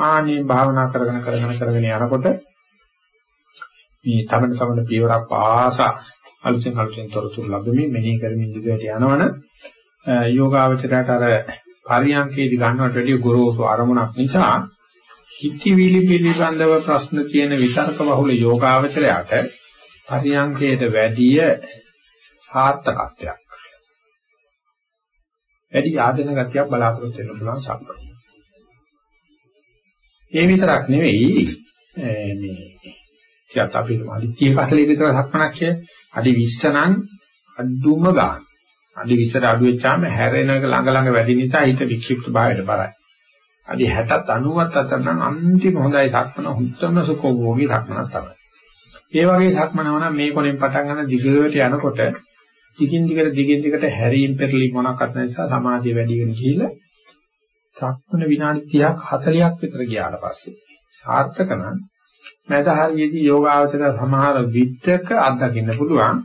ආනේ භාවනා කරගෙන කරගෙන කරගෙන යනකොට මේ තමන තමන පියවරක් පාසා අලුතෙන් අලුතෙන් තොරතුරු ලැබෙමින් මෙනෙහි කරමින් දිගට යනවන යෝගාවචරයට අර පරියන්කේදී ගන්නවට වැඩිය ගොරෝසු අරමුණක් නිසා හිතවිලි පිළිබඳව ප්‍රශ්න තියෙන විතර්ක බහුල යෝගාවචරයට පරියන්කේට වැඩිය සාර්ථකත්වයක් වැඩි ආදෙන ගතියක් බලාපොරොත්තු වෙන්න පුළුවන් සම්පූර්ණ. ඒ විතරක් නෙවෙයි මේ ටිකක් අපි අදිත්‍ය කසලේ විතර සක්මනක් කිය අඩි 20 නම් අඩුම ගන්න. අඩි 20ට අඩු වෙච්චාම හැරෙන එක ළඟ ළඟ වැඩි නිසා හිත වික්ෂිප්ත භාවයට බරයි. අඩි 60ත් 90ත් අතර නම් අන්තිම හොඳයි සක්මන හුත්තම සුඛෝභෝගී සක්මනක් තමයි. ඒ වගේ සක්මනව නම් මේ කොනෙන් පටන් ගන්න දිගට යනකොට දිගින් දිගට දිගින් දිගට හැරීම් පෙරලි මොනක්වත් නැ නිසා සමාධිය වැඩි වෙන කියලා සක්මන විනාඩි 30ක් 40ක් විතර ගියාට පස්සේ සාර්ථක නම් මැද හරියේදී යෝගාවචර සමහර විත්තක අත්දකින්න පුළුවන්.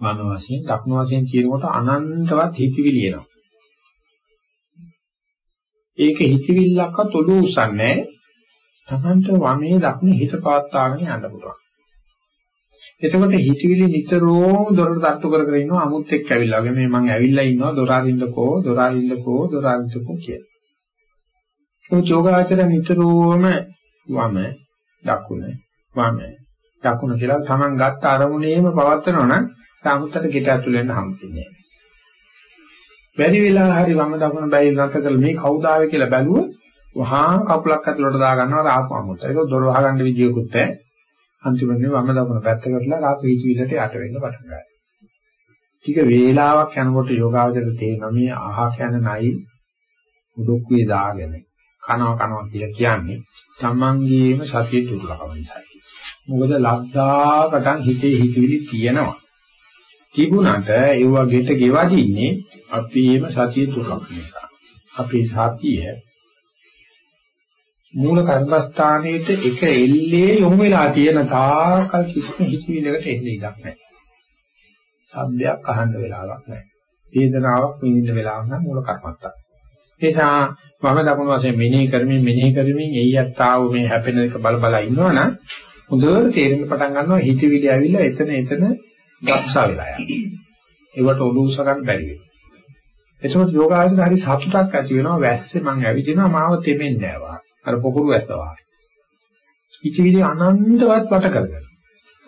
වම වශයෙන් දක්න වශයෙන් කියනකොට අනන්තවත් හිතවිලි එනවා. ඒක හිතවිල්ලක්වත් ඔලු උසන්නේ තමන්ට වමේ දක්න හිත පවත්වාගෙන යන්න පුළුවන්. එතකොට හිතවිලි නිතරම දොරට තට්ටු කර කර ඉන්නවා අමුත් එක්ක ඇවිල්ලා වගේ මේ මං ඇවිල්ලා ඉන්නවා දොර අරින්නකෝ දොර අරින්නකෝ දොර අරින්නකෝ කියලා. ඒ යෝගාචර නිතරම වම දකුණ වම දකුණ කියලා තමන් ගත්ත අරමුණේම පවත්නවා නම් සාමුත්තට ගෙට ඇතුල් වෙන්න හම්බෙන්නේ නැහැ. බැරි වෙලා හරි වම දකුණ බැරි නැත කරලා මේ කවුද ආවේ කියලා බැලුවොත් වහා කකුලක් ඇතුලට දා ගන්නවා ආපු අමුත්ත. ඒක දොර වහගන්න විදියකුත් නැහැ. අන්තිමට වම දකුණ පැත්ත කරලා ආපු හිචිවිලට යට වෙන්න පටන් ගන්නවා. ටික වේලාවක් යනකොට යෝගාවචර තේරෙනවා මේ අහ කියන නයි උඩුක්කුවේ දාගෙන කනවා කනවා කියලා කියන්නේ තමන්ගේම සතිය දුර්ලභම නිසායි. මොකද ලද්දාකටන් හිතේ හිතවිලි තියෙනවා. තිබුණාට ඒව ගෙට ගෙවදින්නේ අපේම සතිය දුර්ලභ නිසා. අපේ සතිය මූල කර්මස්ථානයේට එක එල්ලේ යොමු වෙලා තියෙන තාකල් කිසිම හිතවිල්ලකට එන්නේ ඉඩක් නැහැ. ශබ්දයක් අහන්න වෙලාවක් නැහැ. වේදනාවක් විඳින්න වෙලාවක් නැහැ මූල කර්මස්ථාන. ඒ නිසා මම දකුණු වශයෙන් මෙනෙහි කරමින් මෙනෙහි කරමින් එయ్యත්තාව මේ හැපෙන එක බල බල ඉන්නවනම් හොඳට තේරෙන්න පටන් ගන්නවා හිතවිලි ඇවිල්ලා එතන එතන ගබ්සා වෙලා යනවා. ඒවට ඔලුස ගන්න බැරි වෙනවා. එතකොට යෝගාවචර හරි සතුටක් ඇති වෙනවා වැස්සේ මං ඇවිදිනවා මාව තෙමෙන්නේ නැහැ අර පොකුරු වැස්සා. ඉතිවිලි අනන්තවත් වට කරගන්න.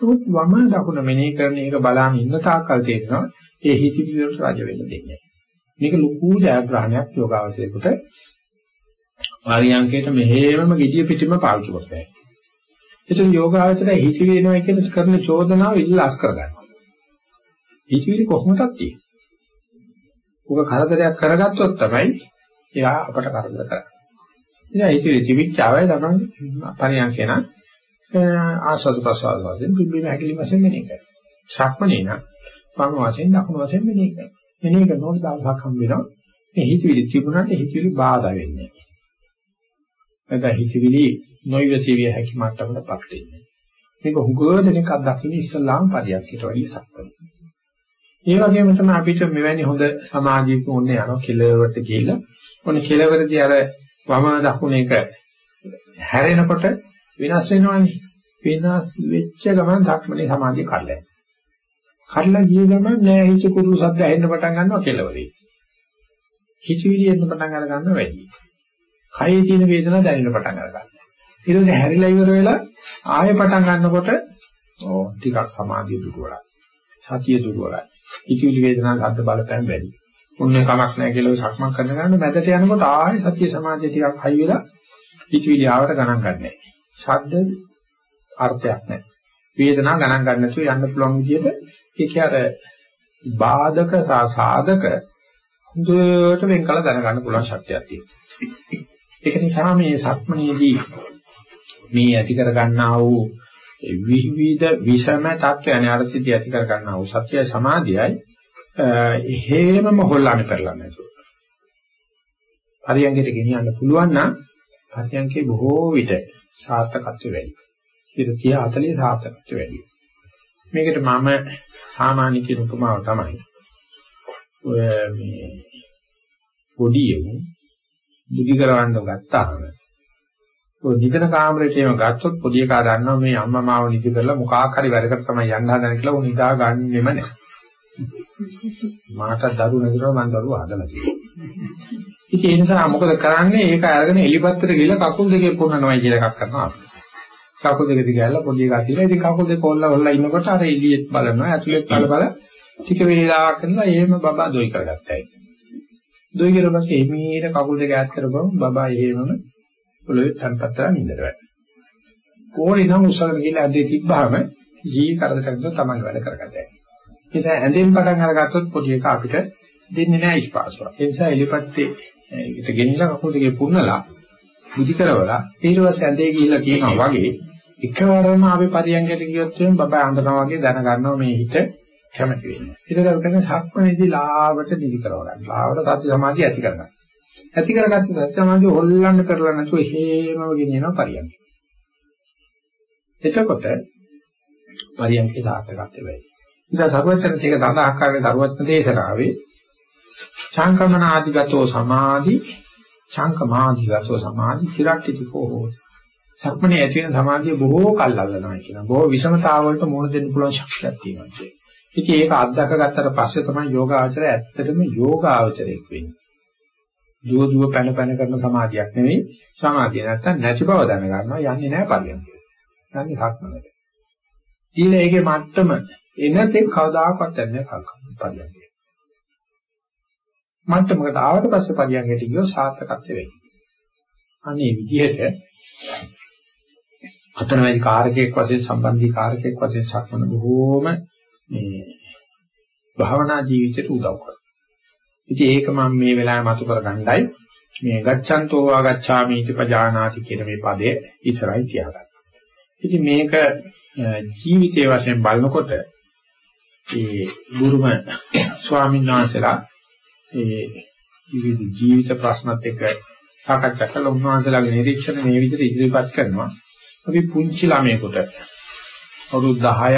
නමුත් වම දකුණ මෙනෙහි කරන එක බලන්න ඉන්න තාක්කල් තේරෙනවා ඒ හිතවිලි වලට රජ වෙන්න දෙන්නේ මේක ලොකු ජයග්‍රහණයක් යෝගාවචරයකට පරියන්කේට මෙහෙමම gediya පිටිම පාවිච්චි කරතයි. ඒතර යෝගාවචරය හිතවිලි එනවා කියන කරන චෝදනාව ඉල්ලාස් කරගන්නවා. හිතවිලි කොහොමදක් තියෙන්නේ? ඔක කරදරයක් කරගත්තොත් තමයි එයා අපට කරදර කරන්නේ. ඉතින් හිතවිලි තිබිච්චාවයි තමයි පරියන්කේ නම් ආස්වාද ප්‍රසවාස වශයෙන් පිම්බීම හැකිලි වශයෙන් මෙනේ කරන්නේ. ශක්මනේ නම් වම වශයෙන් දකුණු වශයෙන් මෙනෙහි කරනවා. මෙනෙහි කරනකොට දවසක් හම් වෙනවා. මේ හිතවිලි තිබුණාට හිතවිලි බාධා වෙන්නේ නැහැ. නැත්නම් හිතවිලි නොයවසීවිය හැකි මට්ටමකටපත් වෙන්නේ. මේක හුඟ දෙනෙක් අත්දකින්න ඉස්සලාම් පරියක්කට වැඩි සක්පන. ඒ වගේම තමයි අපිට මෙවැනි හොඳ සමාජයක ඕනේ යනවා කෙලවරට ගිහිල්ලා ඔන්න කෙලවරදී අර වම දකුණ එක හැරෙනකොට වෙනස් වෙනවනේ. වෙනස් වෙච්ච ගමන් ධක්මනේ සමාධිය කඩලා කඩලා ගිය ගමන් නෑ හිත කුරු සද්ද ඇහෙන්න පටන් ගන්නවා කෙලවරේ. හිතවිලි එන්න පටන් අර ගන්නවා වැඩි. කයේ තියෙන වේදනාව දැනෙන්න පටන් අර ගන්නවා. ඊට පස්සේ හැරිලා ඉවර වෙලා ආයෙ පටන් ගන්නකොට ඕ ටිකක් සමාධිය දුරවලා. සතිය දුරවලා. හිතවිලි වේදනාව අද්ද බලපෑම් වැඩි. උන්නේ කමක් නැහැ කියලා සක්මන් කරන ගමන් මැදට යනකොට ආයෙ සතිය සමාධිය ටිකක් හයි වෙලා හිතවිලි ආවට ගණන් ගන්නෑ. ශබ්ද අර්ථයක් නැහැ. වේදනා ගණන් ගන්න නැතුව යන්න පුළුවන් විදිහට ඒක අර බාධක සහ සාධක හොඳට වෙන් කළ දැනගන්න පුළුවන් ශක්තියක් තියෙනවා. ඒක නිසා මේ සක්මණේදී මේ ඇති කර ගන්නා වූ විවිධ විෂම තත්ත්වයන් අර්ථිතය ඇති කර ගන්නා වූ සත්‍යය සමාධියයි එහෙමම හොල්ලන්න කරලා නැතුව. පරියංගයට ගෙනියන්න පුළුවන් නම් පරියංගේ බොහෝ විට සාර්ථකත්වය වැඩි. 30 40 සාර්ථකත්වය වැඩි. මේකට මම සාමාන්‍ය කියන උපමාව තමයි. ඔය මේ පොඩියු බුද්ධි කරවන්න ගත්තාම ඔය නිදන කාමරේට එහෙම ගත්තොත් පොඩි එකා දන්නවා මේ අම්මා මාව නිදි කරලා මොකක් හරි වැඩකට තමයි යන්න හදන කියලා උන් හිතා ගන්නෙම නැහැ. මාට දරු නැතිව මම දරුවා හදලා තියෙනවා. ඉතින් ඒ නිසා මොකද කරන්නේ? ඒක අරගෙන එලිපත්තට ගිහලා කකුල් දෙකේ පුරනවායි කියලා එකක් කරනවා. කකුල් දෙක දිගහැරලා පොඩි එකා තියලා ඉතින් කකුල් දෙක කොල්ලා ඔල්ලා ඉන්නකොට අර එළියෙත් බලනවා ඇතුළෙත් බල බල ටික වේලාවක් කරලා එහෙම බබා දොයි කරගත්තා. දොයි කරලා පස්සේ එමීට කකුල් දෙක ඈත් කරපුවම බබා එහෙමම පොළොවේ තන්පත් කරලා නින්දට වැටෙනවා. කොහොනේ නම් උස්සගෙන ගිහලා ඇද්දේ තිබ්බාම ජී කරදර කරගෙන තමන් වැඩ කරගත්තා. ඒ නිසා ඇඳෙන් පටන් අරගත්තොත් පොඩි එක අපිට දෙන්නේ නැහැ ස්පාසුවක්. ඒ නිසා එලිපත්තේ ඒකට ගෙනිලා කකුල් දෙකේ පුන්නලා බුද්ධි කරවලා ඊට පස්සේ ඇඳේ ගිහිල්ලා කියනවා වගේ එකවරම අපි පරියංගයට ගියොත් එම් බබා අඬනවා වගේ දැනගන්නවා මේ හිත කැමති වෙන්නේ. ඊට පස්සේ සක්මණේදී ලාවට නිදි කරව ගන්න. ලාවට සති සමාධිය ඇති කරගන්න. ඇති කරගත්ත සති සමාධිය හොල්ලන්න කරලා නැතුව හේමව ගෙනියනවා පරියංගය. එතකොට පරියංගේ සාර්ථකත්වය වෙයි. ඉතින් සර්වඥන්සේක සඳහන් කරන්නේ සර්වඥ දේශනාවේ චාංකමන ආදිගතෝ සමාධි චාංකමාදිගතෝ සමාධි චිරට්ටිතිකෝ හෝති. සක්මනේ ඇති වෙන සමාධිය බොහෝ කල් අල්ලනවා කියන බොහෝ විෂමතාවලට මුහුණ දෙන්න පුළුවන් ශක්තියක් තියෙනවා කියන්නේ. ඉතින් ඒක අත්දක ගත්තට පස්සේ තමයි යෝගාචරය ඇත්තටම යෝගාචරයක් වෙන්නේ. දුව දුව පැන පැන කරන සමාධියක් නෙවෙයි සමාධිය නැත්තම් නැති බව දැනගන්නවා යන්නේ නැහැ පරියන්කය. යන්නේ සක්මනට. ඊළ ඒකේ මට්ටම එනතේ කවදාකවත් යන්නේ පරියන්කය. මට්ටමකට ආවට පස්සේ පරියන්කයට ගියොත් සාර්ථකත්වෙ වෙයි. අනේ විදිහට අතනවැදි කාරකයක් වශයෙන් සම්බන්ධී කාරකයක් වශයෙන් සක්මන බොහෝම මේ භාවනා ජීවිතයට උදව් කරනවා. ඉතින් ඒක මම මේ වෙලාවේ මතු කර ගන්නයි මේ ගච්ඡන්තෝ වා ගච්ඡාමි इति පජානාති කියන මේ පදය ඉස්සරහින් තියාගන්න. ඉතින් මේක ජීවිතයේ වශයෙන් බලනකොට ඒ ගුරුම ස්වාමීන් වහන්සේලා ඒ විවිධ ජීවිත ප්‍රශ්නත් එක්ක සාකච්ඡා කළ උන්වහන්සේලාගේ නිරීක්ෂණ මේ විදිහට ඉදිරිපත් කරනවා. අපි පුංචි ළමයෙකුට අවුරුදු 10ක්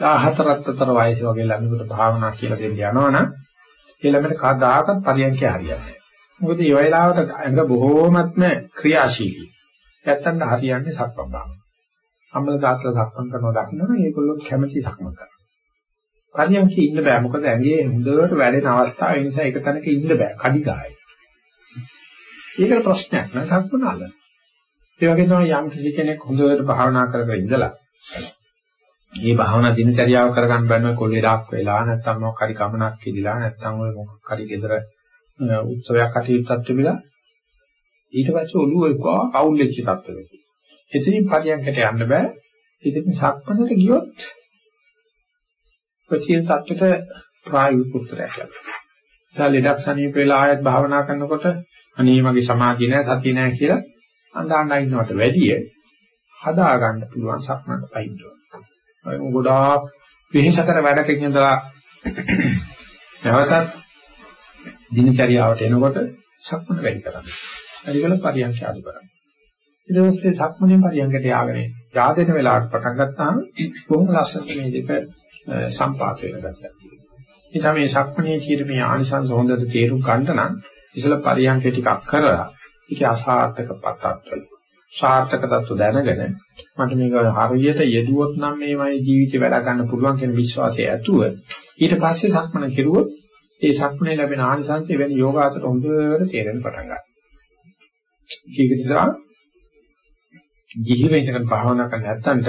14ක් අතර වයස වගේ ළමයෙකුට භාවනා කියලා දෙන්න යනවනම් ඒ ළමයට කවදාකවත් පරියන්කය හරියන්නේ නැහැ. මොකද මේ වෙලාවට ඇඟ බොහෝමත්ම ක්‍රියාශීලී. නැත්තම් හරියන්නේ සක්මන් භාවනාව. අම්මල තාත්තලා සක්මන් කරනවා දකින්නම ඒගොල්ලෝ කැමැති සක්මන් කරනවා. පරියන්කේ ඉන්න බෑ මොකද ඇඟේ හොඳට වැඩෙන අවස්ථාව ඒ නිසා එක තැනක ඉන්න බෑ කඩි ගහයි. ඒක ප්‍රශ්නයක් නෑ සක්මනල. ඒ වගේ තමයි යම් කිසි කෙනෙක් හොඳට භාවනා කර කර ඉඳලා මේ භාවනා දිනචරියාව කරගන්න බැන්න කොල්ලෙඩක් වෙලා නැත්නම් මොකක් හරි ගමනක් කිදිලා නැත්නම් ඔය මොකක් හරි ගෙදර උත්සවයක් කටයුත්තක් තිබිලා ඊට පස්සේ ඔළුව එක අවුල් වෙච්ච තත්ත්වෙක. එතනින් පරියන්කට යන්න බෑ. ඉතින් සක්මනට ගියොත් ප්‍රතිල් තත්ත්වයට ප්‍රායෝගික උත්තරයක් ලැබෙනවා. දැන් ලෙඩක් සනීප වෙලා ආයෙත් භාවනා කරනකොට අනේ මගේ සමාධිය නැහැ සතිය නැහැ කියලා අඳාන්න ඉන්නවට වැඩිය හදා ගන්න පුළුවන් සක්මනට පයින්නවා. ඒක ගොඩාක් වෙහෙසකර වැඩකින් ඉඳලා නැවතත් දිනචරියාවට එනකොට සක්මන වැඩි කරන්නේ. වැඩි කළ පරියන්ක අඩු කරන්නේ. ඊට පස්සේ සක්මනේ පරියන්කට යාගෙන යාදෙන වෙලාවට පටන් ගත්තාම බොහොම ලස්සනට මේ දෙක සම්පාත වෙන ගැටයක් තියෙනවා. නිසා මේ ශක්මණේ කියන මේ ආනිසංස හොඳට තේරුම් ගන්න නම් ඉතල පරියන්ක ටිකක් කරලා ඒකේ අසාර්ථක පතත්වල සාර්ථක தত্ত্ব දැනගෙන මට මේක හරියට යෙදුවොත් නම් මේමයි ජීවිතේ වැඩ ගන්න පුළුවන් කියන විශ්වාසය ඇතුව ඊට පස්සේ සක්මන කෙරුවොත් ඒ සක්මනේ ලැබෙන ආනිසංසය වෙන යෝගාතට හොඳට තේරෙන්න පටන් ගන්නවා. ඒක නිසා ජීවිතේ ඉඳන් භාවනා කරන්න නැත්තන්ට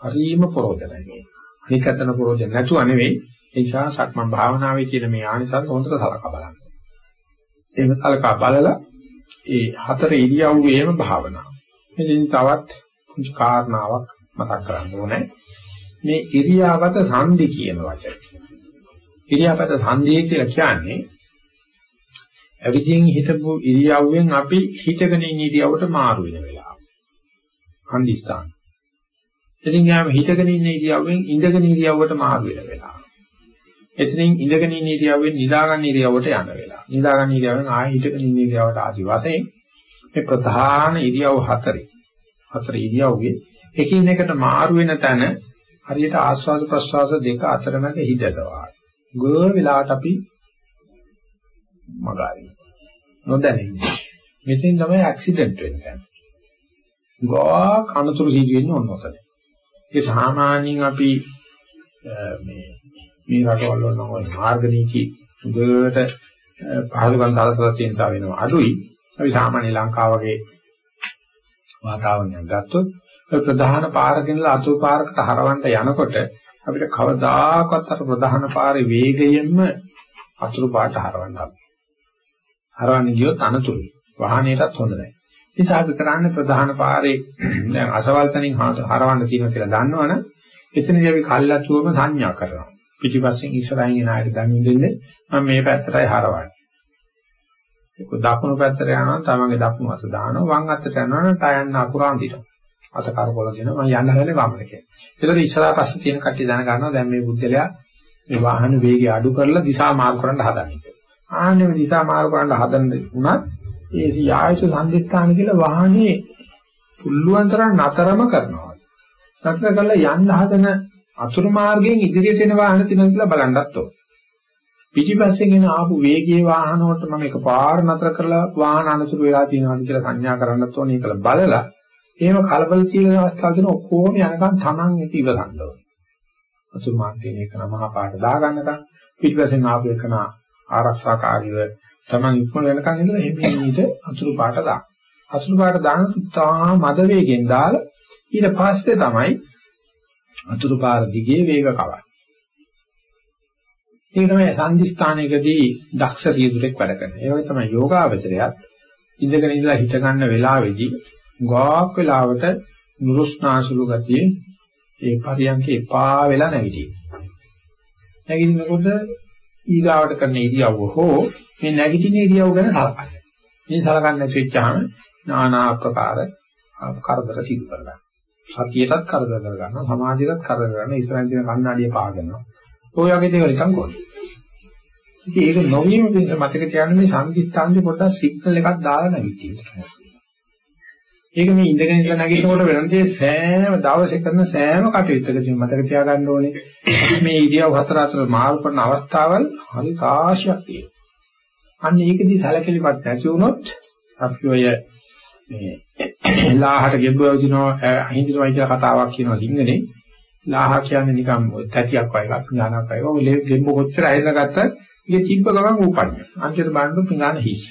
හරීම ප්‍රෝදනයි. මේ. අනික අතන ප්‍රෝධන නැතුව නෙවෙයි ඒ නිසා සක්මන් භාවනාවේ තියෙන මේ ආනිසංස හොඳට සලකා බලන්න. එහෙම සලකා බලලා ඒ හතර ඉරියව්වේම භාවනාව. මෙතන තවත් පුංචි කාරණාවක් මතක් කරන්න ඕනේ. මේ ඉරියාපත සංදි කියන වචනේ. ඉරියාපත සංදිය කියලා කියන්නේ අවිදින් හිටපු ඉරියව්වෙන් අපි හිටගෙන ඉන්න ඉරියව්වට මාරු වෙන වෙලාව. හන්දිස්ථාන. එතින් යාම හිටගෙන ඉන්න ඉරියව්වෙන් ඉඳගෙන ඉරියව්වට මාරු වෙන වෙලාව. එතනින් ඉඳගෙන ඉන්න ඉරියව්වෙන් නිදාගන්න ඉරියව්වට යන වෙලාව. නිදාගන්න ඉරියව්වෙන් ආයෙ හිටගෙන ඉන්න ඉරියව්වට ආදි වශයෙන් මේ ප්‍රධාන ඉරියව් හතරේ හතර ඉරියව්වේ එකින් එකට මාරු වෙන තැන හරියට ආස්වාද ප්‍රස්වාස දෙක අතරමැද හිදසවා. ගොර වෙලාවට අපි මගාරින් නොදැනෙන්නේ. මෙතෙන් තමයි ඇක්සිඩන්ට් වෙන්නේ. ගෝ කනතුරු සිදු වෙන්නේ ඕන ඔතන. ඒ සාමාන්‍යයෙන් අපි මේ මේ රටවල් වල නම් මාර්ග නීති දුරට පහළවන් සලසලා තියෙන සා වෙනවා අඩුයි. අපි සාමාන්‍ය ලංකාව වගේ වාතාවරණයක් ගත්තොත් ඔය ප්‍රධාන පාරකින්ලා අතු පාරකට හරවන්න යනකොට අපිට කවදාකවත් අර ප්‍රධාන පාරේ වේගයෙන්ම අතුරු පාට හරවන්න බෑ. හරවන්න ගියොත් අනතුරුයි. වාහනයටත් හොඳ නැහැ. ඒ නිසා අපි කරන්නේ ප්‍රධාන පාරේ දැන් අසවල් තනින් හරවන්න තියෙනවා කියලා දන්නවනම් එතනදී අපි කල්ලාතුවම සංඥා කරනවා. පිටිපස්සෙන් ඉස්සරහින් එන අයට දැනුම් දෙන්නේ මම මේ පැත්තටයි හරවන්නේ. ඒක දකුණු පැත්තට යනවා තමන්ගේ දකුණු අත දානවා වම් අතට යනවා නම් තයන්න අකුරාන් දිනවා. අත කරපොල දෙනවා මම යන්න හදන්නේ වමන කියලා. ඒතකොට ඉස්සරහා පස්සේ තියෙන කට්ටිය දැන ගන්නවා දැන් මේ බුද්ධලයා මේ වාහන වේගය අඩු කරලා දිශා මාරු කරන්න හදන්නේ. ආන්නේ මේ දිශා මාරු කරන්න හදන්න උනත් ඒ යායුතු සම්දිස්ථාන කියලා වාහනේ පුළුවන් තරම් නතරම කරනවා. නතර කරලා යන්න හදන අතුරු මාර්ගයෙන් ඉදිරියට එන වාහන තියෙනවා කියලා බලන්නත් ඕන. පිටිපස්සෙන් එන ආපු වේගයේ වාහන වලට මම එකපාර නතර කරලා වාහන අනතුරු වෙලා තියෙනවාද කියලා සංඥා කරන්නත් ඕනේ කියලා බලලා එහෙම කලබල තියෙන අවස්ථාව දෙන ඔක්කොම යනකම් Taman එක ඉවරන්න ඕනේ. අතුරු මාර්ගයෙන් එක නමහා පාට දාගන්නකම් පිටිපස්සෙන් ආපු එකන ආරක්ෂාකාරීව Taman ඉක්මන වෙනකම් ඉඳලා එහිමීට අතුරු පාට දාන්න. අතුරු පාට දාන තා මද වේගෙන් දාලා ඊට පස්සේ තමයි අතුරු පාර දිගේ වේග කවන්නේ. ඒක තමයි සංදිස්ථානයකදී දක්ෂ රියදුරෙක් වැඩ කරන්නේ. ඒ වගේ තමයි යෝගාවචරයත් ඉඳගෙන ඉඳලා හිත ගන්න වෙලාවේදී ගාක් වෙලාවට නුරුස්නාසුළු ගතියේ ඒ පරියන්කේ එපා වෙලා නැගිටිනවා. නැගිටිනකොට ඊගාවට කරන ඉරියව්ව හෝ මේ නැගිටින ඉරියව් ගැන සලකන්න. මේ සලකන්නේ නැතිවෙච්චාම নানা ආකාර කරදර සිදු කරගන්නවා. සතියටත් කරදර කරගන්නවා, සමාධියටත් කරදර කරගන්නවා, ඉස්සරහින් තියෙන කණ්ණාඩිය පාගනවා. ඔය වගේ දේවල් නිකන් කරනවා. ඉතින් ඒක නොවීම පිට මතක තියාගන්න මේ සංකීර්තාන්ති පොඩ්ඩක් සිග්නල් එකක් දාලා නැගිටින්න. ඒක මේ ඉඳගෙන ඉඳලා නැගිටිනකොට වෙනදී සෑම දවසේ කරන සෑම කටයුත්තකදී මතක තියාගන්න ඕනේ. මේ ඉරියව් හතර අතර මාරු කරන අවස්ථාවල් හරි කාශයක් තියෙනවා. අන්න ඒකදී සැලකිලිමත් නැති වුණොත් අපි ඔය මේ ලාහට ගෙබ්බව දිනවා හින්දිනවා කියලා කතාවක් කියනවා සිංහලේ. ලාහ කියන්නේ නිකන් තැටියක් වගේ එකක් ඥානක් වගේ. ඔය ගෙම්බ කොච්චර ඇහෙලා ගත්තත් ඒක තිබ්බ ගමන් ඌපන්නේ. අන්තිමට බලන්න පිඟාන හිස්.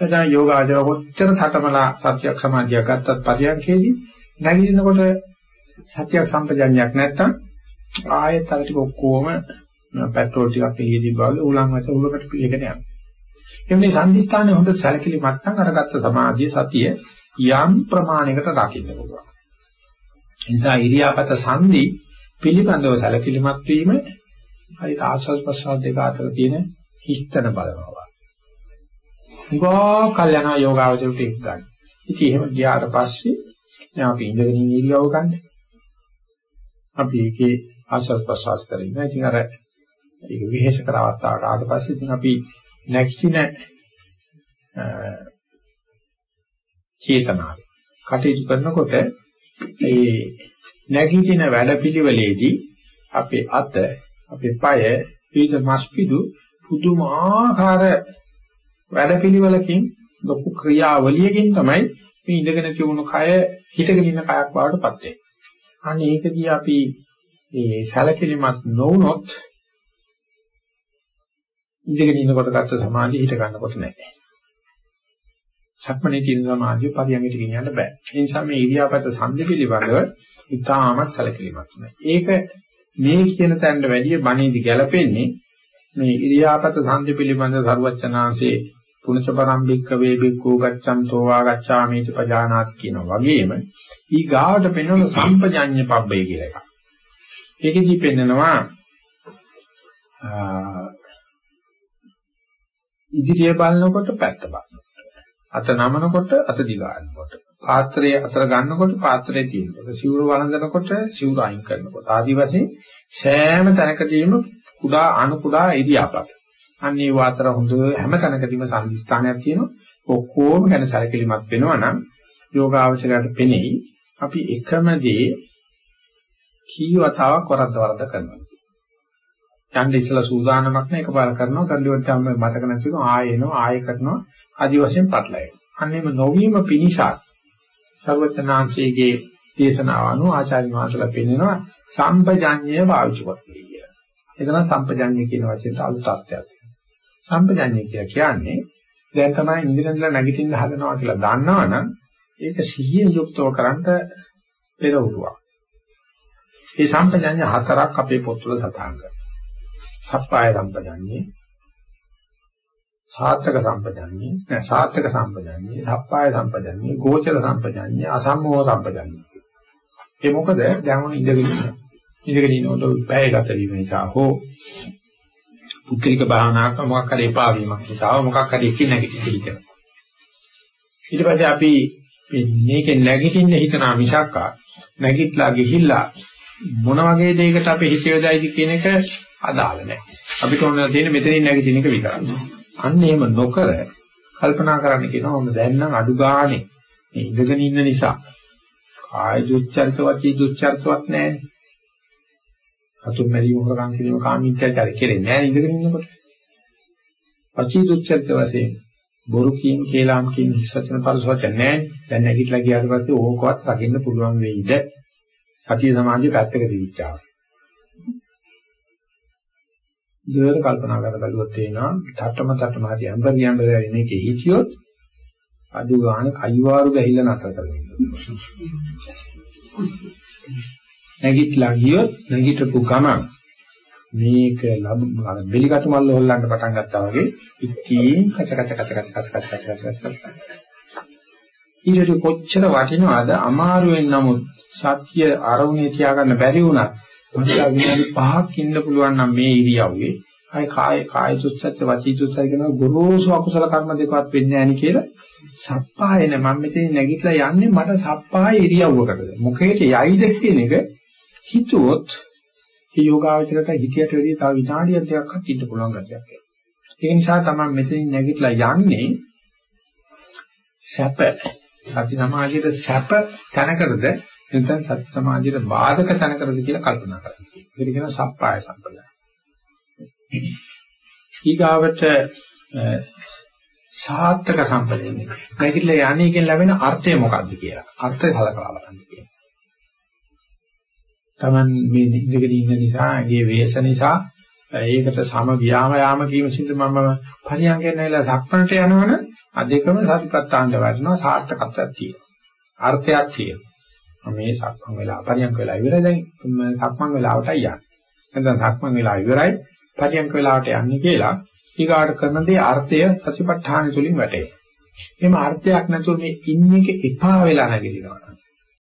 එතන යෝගාචර කොච්චර තටමලා සත්‍යයක් සමාධියක් ගත්තත් පරියන්කේදී නැගිටිනකොට සත්‍යයක් සම්පජඤ්ඤයක් නැත්තම් ආයෙත් අර ටික ඔක්කොම පෙට්‍රෝල් ටිකක් එළිය තිබ්බාවල උලන් වැට උලකට පිළිගෙන යනවා. එන්නේ සම්දිස්ථානයේ හොඳ සැලකිලි මට්ටම් අරගත්ත සමාධිය සතිය යම් ප්‍රමාණයකට රකින්න පුළුවන්. නිසා ඉරියාපත සංදි පිළිබඳව සැලකිලිමත් වීම හරි ආස්වාද ප්‍රසාර දෙක අතර තියෙන හිස්තන බලනවා. ගෝ කල්යනා යෝගාවචරයට එක් ගන්න. ඉතින් එහෙම ගියාට පස්සේ දැන් අපි ඉඳගෙන ඉන්න ඉරියව්ව ගන්න. අපි ඒකේ ආශ්වාස ප්‍රශ්වාස කරගෙන ඉතින් අර ඒක විශේෂ කර අවස්ථාවට ආවට පස්සේ ඉතින් අපි නැගිටින චේතනාව කටයුතු කරනකොට ඒ නැගිටින වැඩපිළිවෙලේදී අපේ අත අපේ পায় විවිධ මස්පිඩු පුදුමාකාර වැඩපිළිවෙලකින් ලොකු ක්‍රියාවලියකින් තමයි මේ ඉඳගෙන තියුණු කය හිටගෙන ඉන්න කයක් වඩටපත් වෙන්නේ. අනේ ඒකදී අපි මේ සැලකිලිමත් නොවුනොත් ඉඳගෙන ඉන්නකොට ගත්ත සමාධිය හිට ගන්නකොට නැහැ. සක්මණේ තියෙන සමාධිය පරියන්ගට ගෙනියන්න බෑ. ඒ නිසා මේ ඉරියාපත සංදි පිළිබඳව ඉතාමත් සැලකිලිමත් වෙනවා. ඒක මේ කියන තැනට වැඩිය බණීදි ගැලපෙන්නේ මේ ඉරියාපත සංදි පිළිබඳව සරුවචනාංශේ පුනච පරම්පික්ක වේබික්කෝ ගච්ඡන්තෝ වා ගච්ඡාමිති පජානාති කියන වගේම ඊ ගාවට පෙන්වන සම්පජඤ්ඤ පබ්බේ කියලා එකක්. ඒකෙදි පෙන්නනවා ඉදිරිය බලනකොට පැත්ත බලනකොට අත නමනකොට අත දිගානකොට පාත්‍රයේ අතර ගන්නකොට පාත්‍රයේ තියෙනකොට සිවුර වළඳනකොට සිවුර අයින් කරනකොට ආදි වශයෙන් සෑම තැනකදීම කුඩා අණු කුඩා ඉරියාපත අන්නේ වාතර හොඳ හැම තැනකදීම සංදිස්ථානයක් තියෙනවා. ඔක්කොම ගැන සැලකිලිමත් වෙනවා නම් යෝගාවචරයට පෙනෙයි අපි එකම දේ කීවතාවක් වරද්ද වරද්ද කරනවා. ඡන්ද ඉස්සලා සූදානමක් නැහැ එකපාර කරනවා කරලිවට තමයි මතක නැතිව ආයෙ එනවා ආයෙ කරනවා ආදි වශයෙන් පටලැවෙන. අන්නේම නොවීම පිණිසත් සර්වඥාන්සේගේ දේශනාව අනුව ආචාර්ය මහසලා පෙන්නනවා සම්පජඤ්ඤය පාවිච්චි කරන්නේ. එතන සම්පජඤ්ඤය කියන වචනයට අලුත් අර්ථයක්. සම්පජඤ්ඤය කියලා කියන්නේ දැන් තමයි ඉන්දිරන්දලා නැගිටින්න හදනවා කියලා දන්නවනම් ඒක සිහියෙන් යුක්තව කරන්න පෙරවුරුවක්. මේ සම්පජඤ්ඤ හතරක් අපේ පොත්වල සඳහන් කරනවා. සප්පාය සම්පජඤ්ඤේ සාත්තක සම්පජඤ්ඤේ නෑ සාත්තක සම්පජඤ්ඤේ සප්පාය සම්පජඤ්ඤේ ගෝචර සම්පජඤ්ඤේ අසම්මෝහ සම්පජඤ්ඤේ. ඒ මොකද දැන් උන ඉඳගෙන ඉන්න. ඉඳගෙන ඉන්නකොට පැය ගත වීම නිසා හෝ පුද්ගලික භාවනාවක් මොකක් හරි එපා වීමක් නිසා මොකක් හරි එකින් නැගිටින්න හිතනවා. ඊට පස්සේ අපි මේකෙන් නැගිටින්න හිතනා මිසක් නැගිටලා ගිහිල්ලා මොන වගේ දෙයකට අපි හිත යොදයිද කියන එක අදාළ නැහැ. අපිට ඕන තියෙන්නේ මෙතනින් නැගිටින එක විතරයි. අන්න එහෙම නොකර කල්පනා කරන්න කියනවා මම දැන් නම් අඩු ගානේ මේ ඉඳගෙන ඉන්න නිසා කාය දුච්චරිතවත් දුච්චරිතවත් නැහැ. අතුම් මැරීම හොරකම් කිරීම කාමීත්‍යචාරය කෙරෙන්නේ නැහැ ඉඳගෙන ඉන්නකොට. පචී දුච්චරිත වශයෙන් බොරු කීම් කේලාම් කීම් සත්‍යන පරිසවචන නැහැ. දැන් නැගිටලා ගියාට පස්සේ ඕකවත් රකින්න පුළුවන් වෙයිද? සතිය සමාධිය පැත්තක දිවිච්චා. දෙවර කල්පනා කරලා බලුවොත් තේනවා තට්ටම තට්ටම හරි ඇම්බරි ඇම්බරි මේකේ හිතියොත් අඩු ගන්න කයිවාරු ගහිල්ලා නැතර කරගන්න. නැගිටලා ගියොත් නැගිටපු ගමන් මේක බෙලිකටු මල්ල හොල්ලන්න පටන් ගත්තා වගේ ඉතින් කච කච කච කච කච කච කච කච කච ඊට කොච්චර වටිනවද අමාරුවෙන් නමුත් සත්‍ය අරමුණේ තියාගන්න බැරි වුණත් මට විනාඩි 5ක් ඉන්න පුළුවන් නම් මේ ඉරියව්වේ අය කාය කාය සුත්සත්‍ය වචී සුත්සත්‍ය කියන ගොරෝසු අකුසල කර්ම දෙකවත් වෙන්නේ නැහැ කියලා සප්පායන මම මෙතන නැගිටලා යන්නේ මට සප්පාය ඉරියව්වකටද මොකේට යයිද කියන එක හිතුවොත් ඒ යෝගාවචරයට හිතියට වැඩිය තව විනාඩියක් දෙකක්වත් ඉන්න පුළුවන් ගැටයක් එනවා. ඒ නිසා තමයි මෙතනින් නැගිටලා යන්නේ සැප සති සමාධියට සැප තැනකටද නැත්නම් සති සමාධියට බාධක තැනකටද කියලා කල්පනා කරන්න. ඒක කියන සප්පාය සම්පදාය. ඊගාවට සාත්තක සම්පදන්නේ. නැගිටලා යන්නේ කියන ලැබෙන අර්ථය මොකක්ද කියලා. අර්ථය හලකලා බලන්න කියනවා. Taman මේ ඉඳගෙන ඉන්න නිසා, ඒ වේස නිසා ඒකට සම ව්‍යාම යාම කීම සිඳ මම පරියන්ගෙන නැලා සක්මණට යනවනම් අධිකම සතිපට්ඨානට වැටෙනවා සාර්ථකත්වයක් තියෙනවා. අර්ථයක් තියෙනවා. මේ සක්මන් වෙලා පරියන්ක වෙලා ඉවරයි දැන් සක්මන් වෙලාවටයි යන්නේ. නැත්නම් සක්මන් වෙලා ඉවරයි පරියන්ක වෙලාවට යන්නේ කියලා ඊගාට කරන දේ අර්ථය සතිපට්ඨාන තුලින් වැටේ. එහෙම අර්ථයක් නැතුව මේ ඉන්නේ එක එපා වෙලා නැගිටිනවා.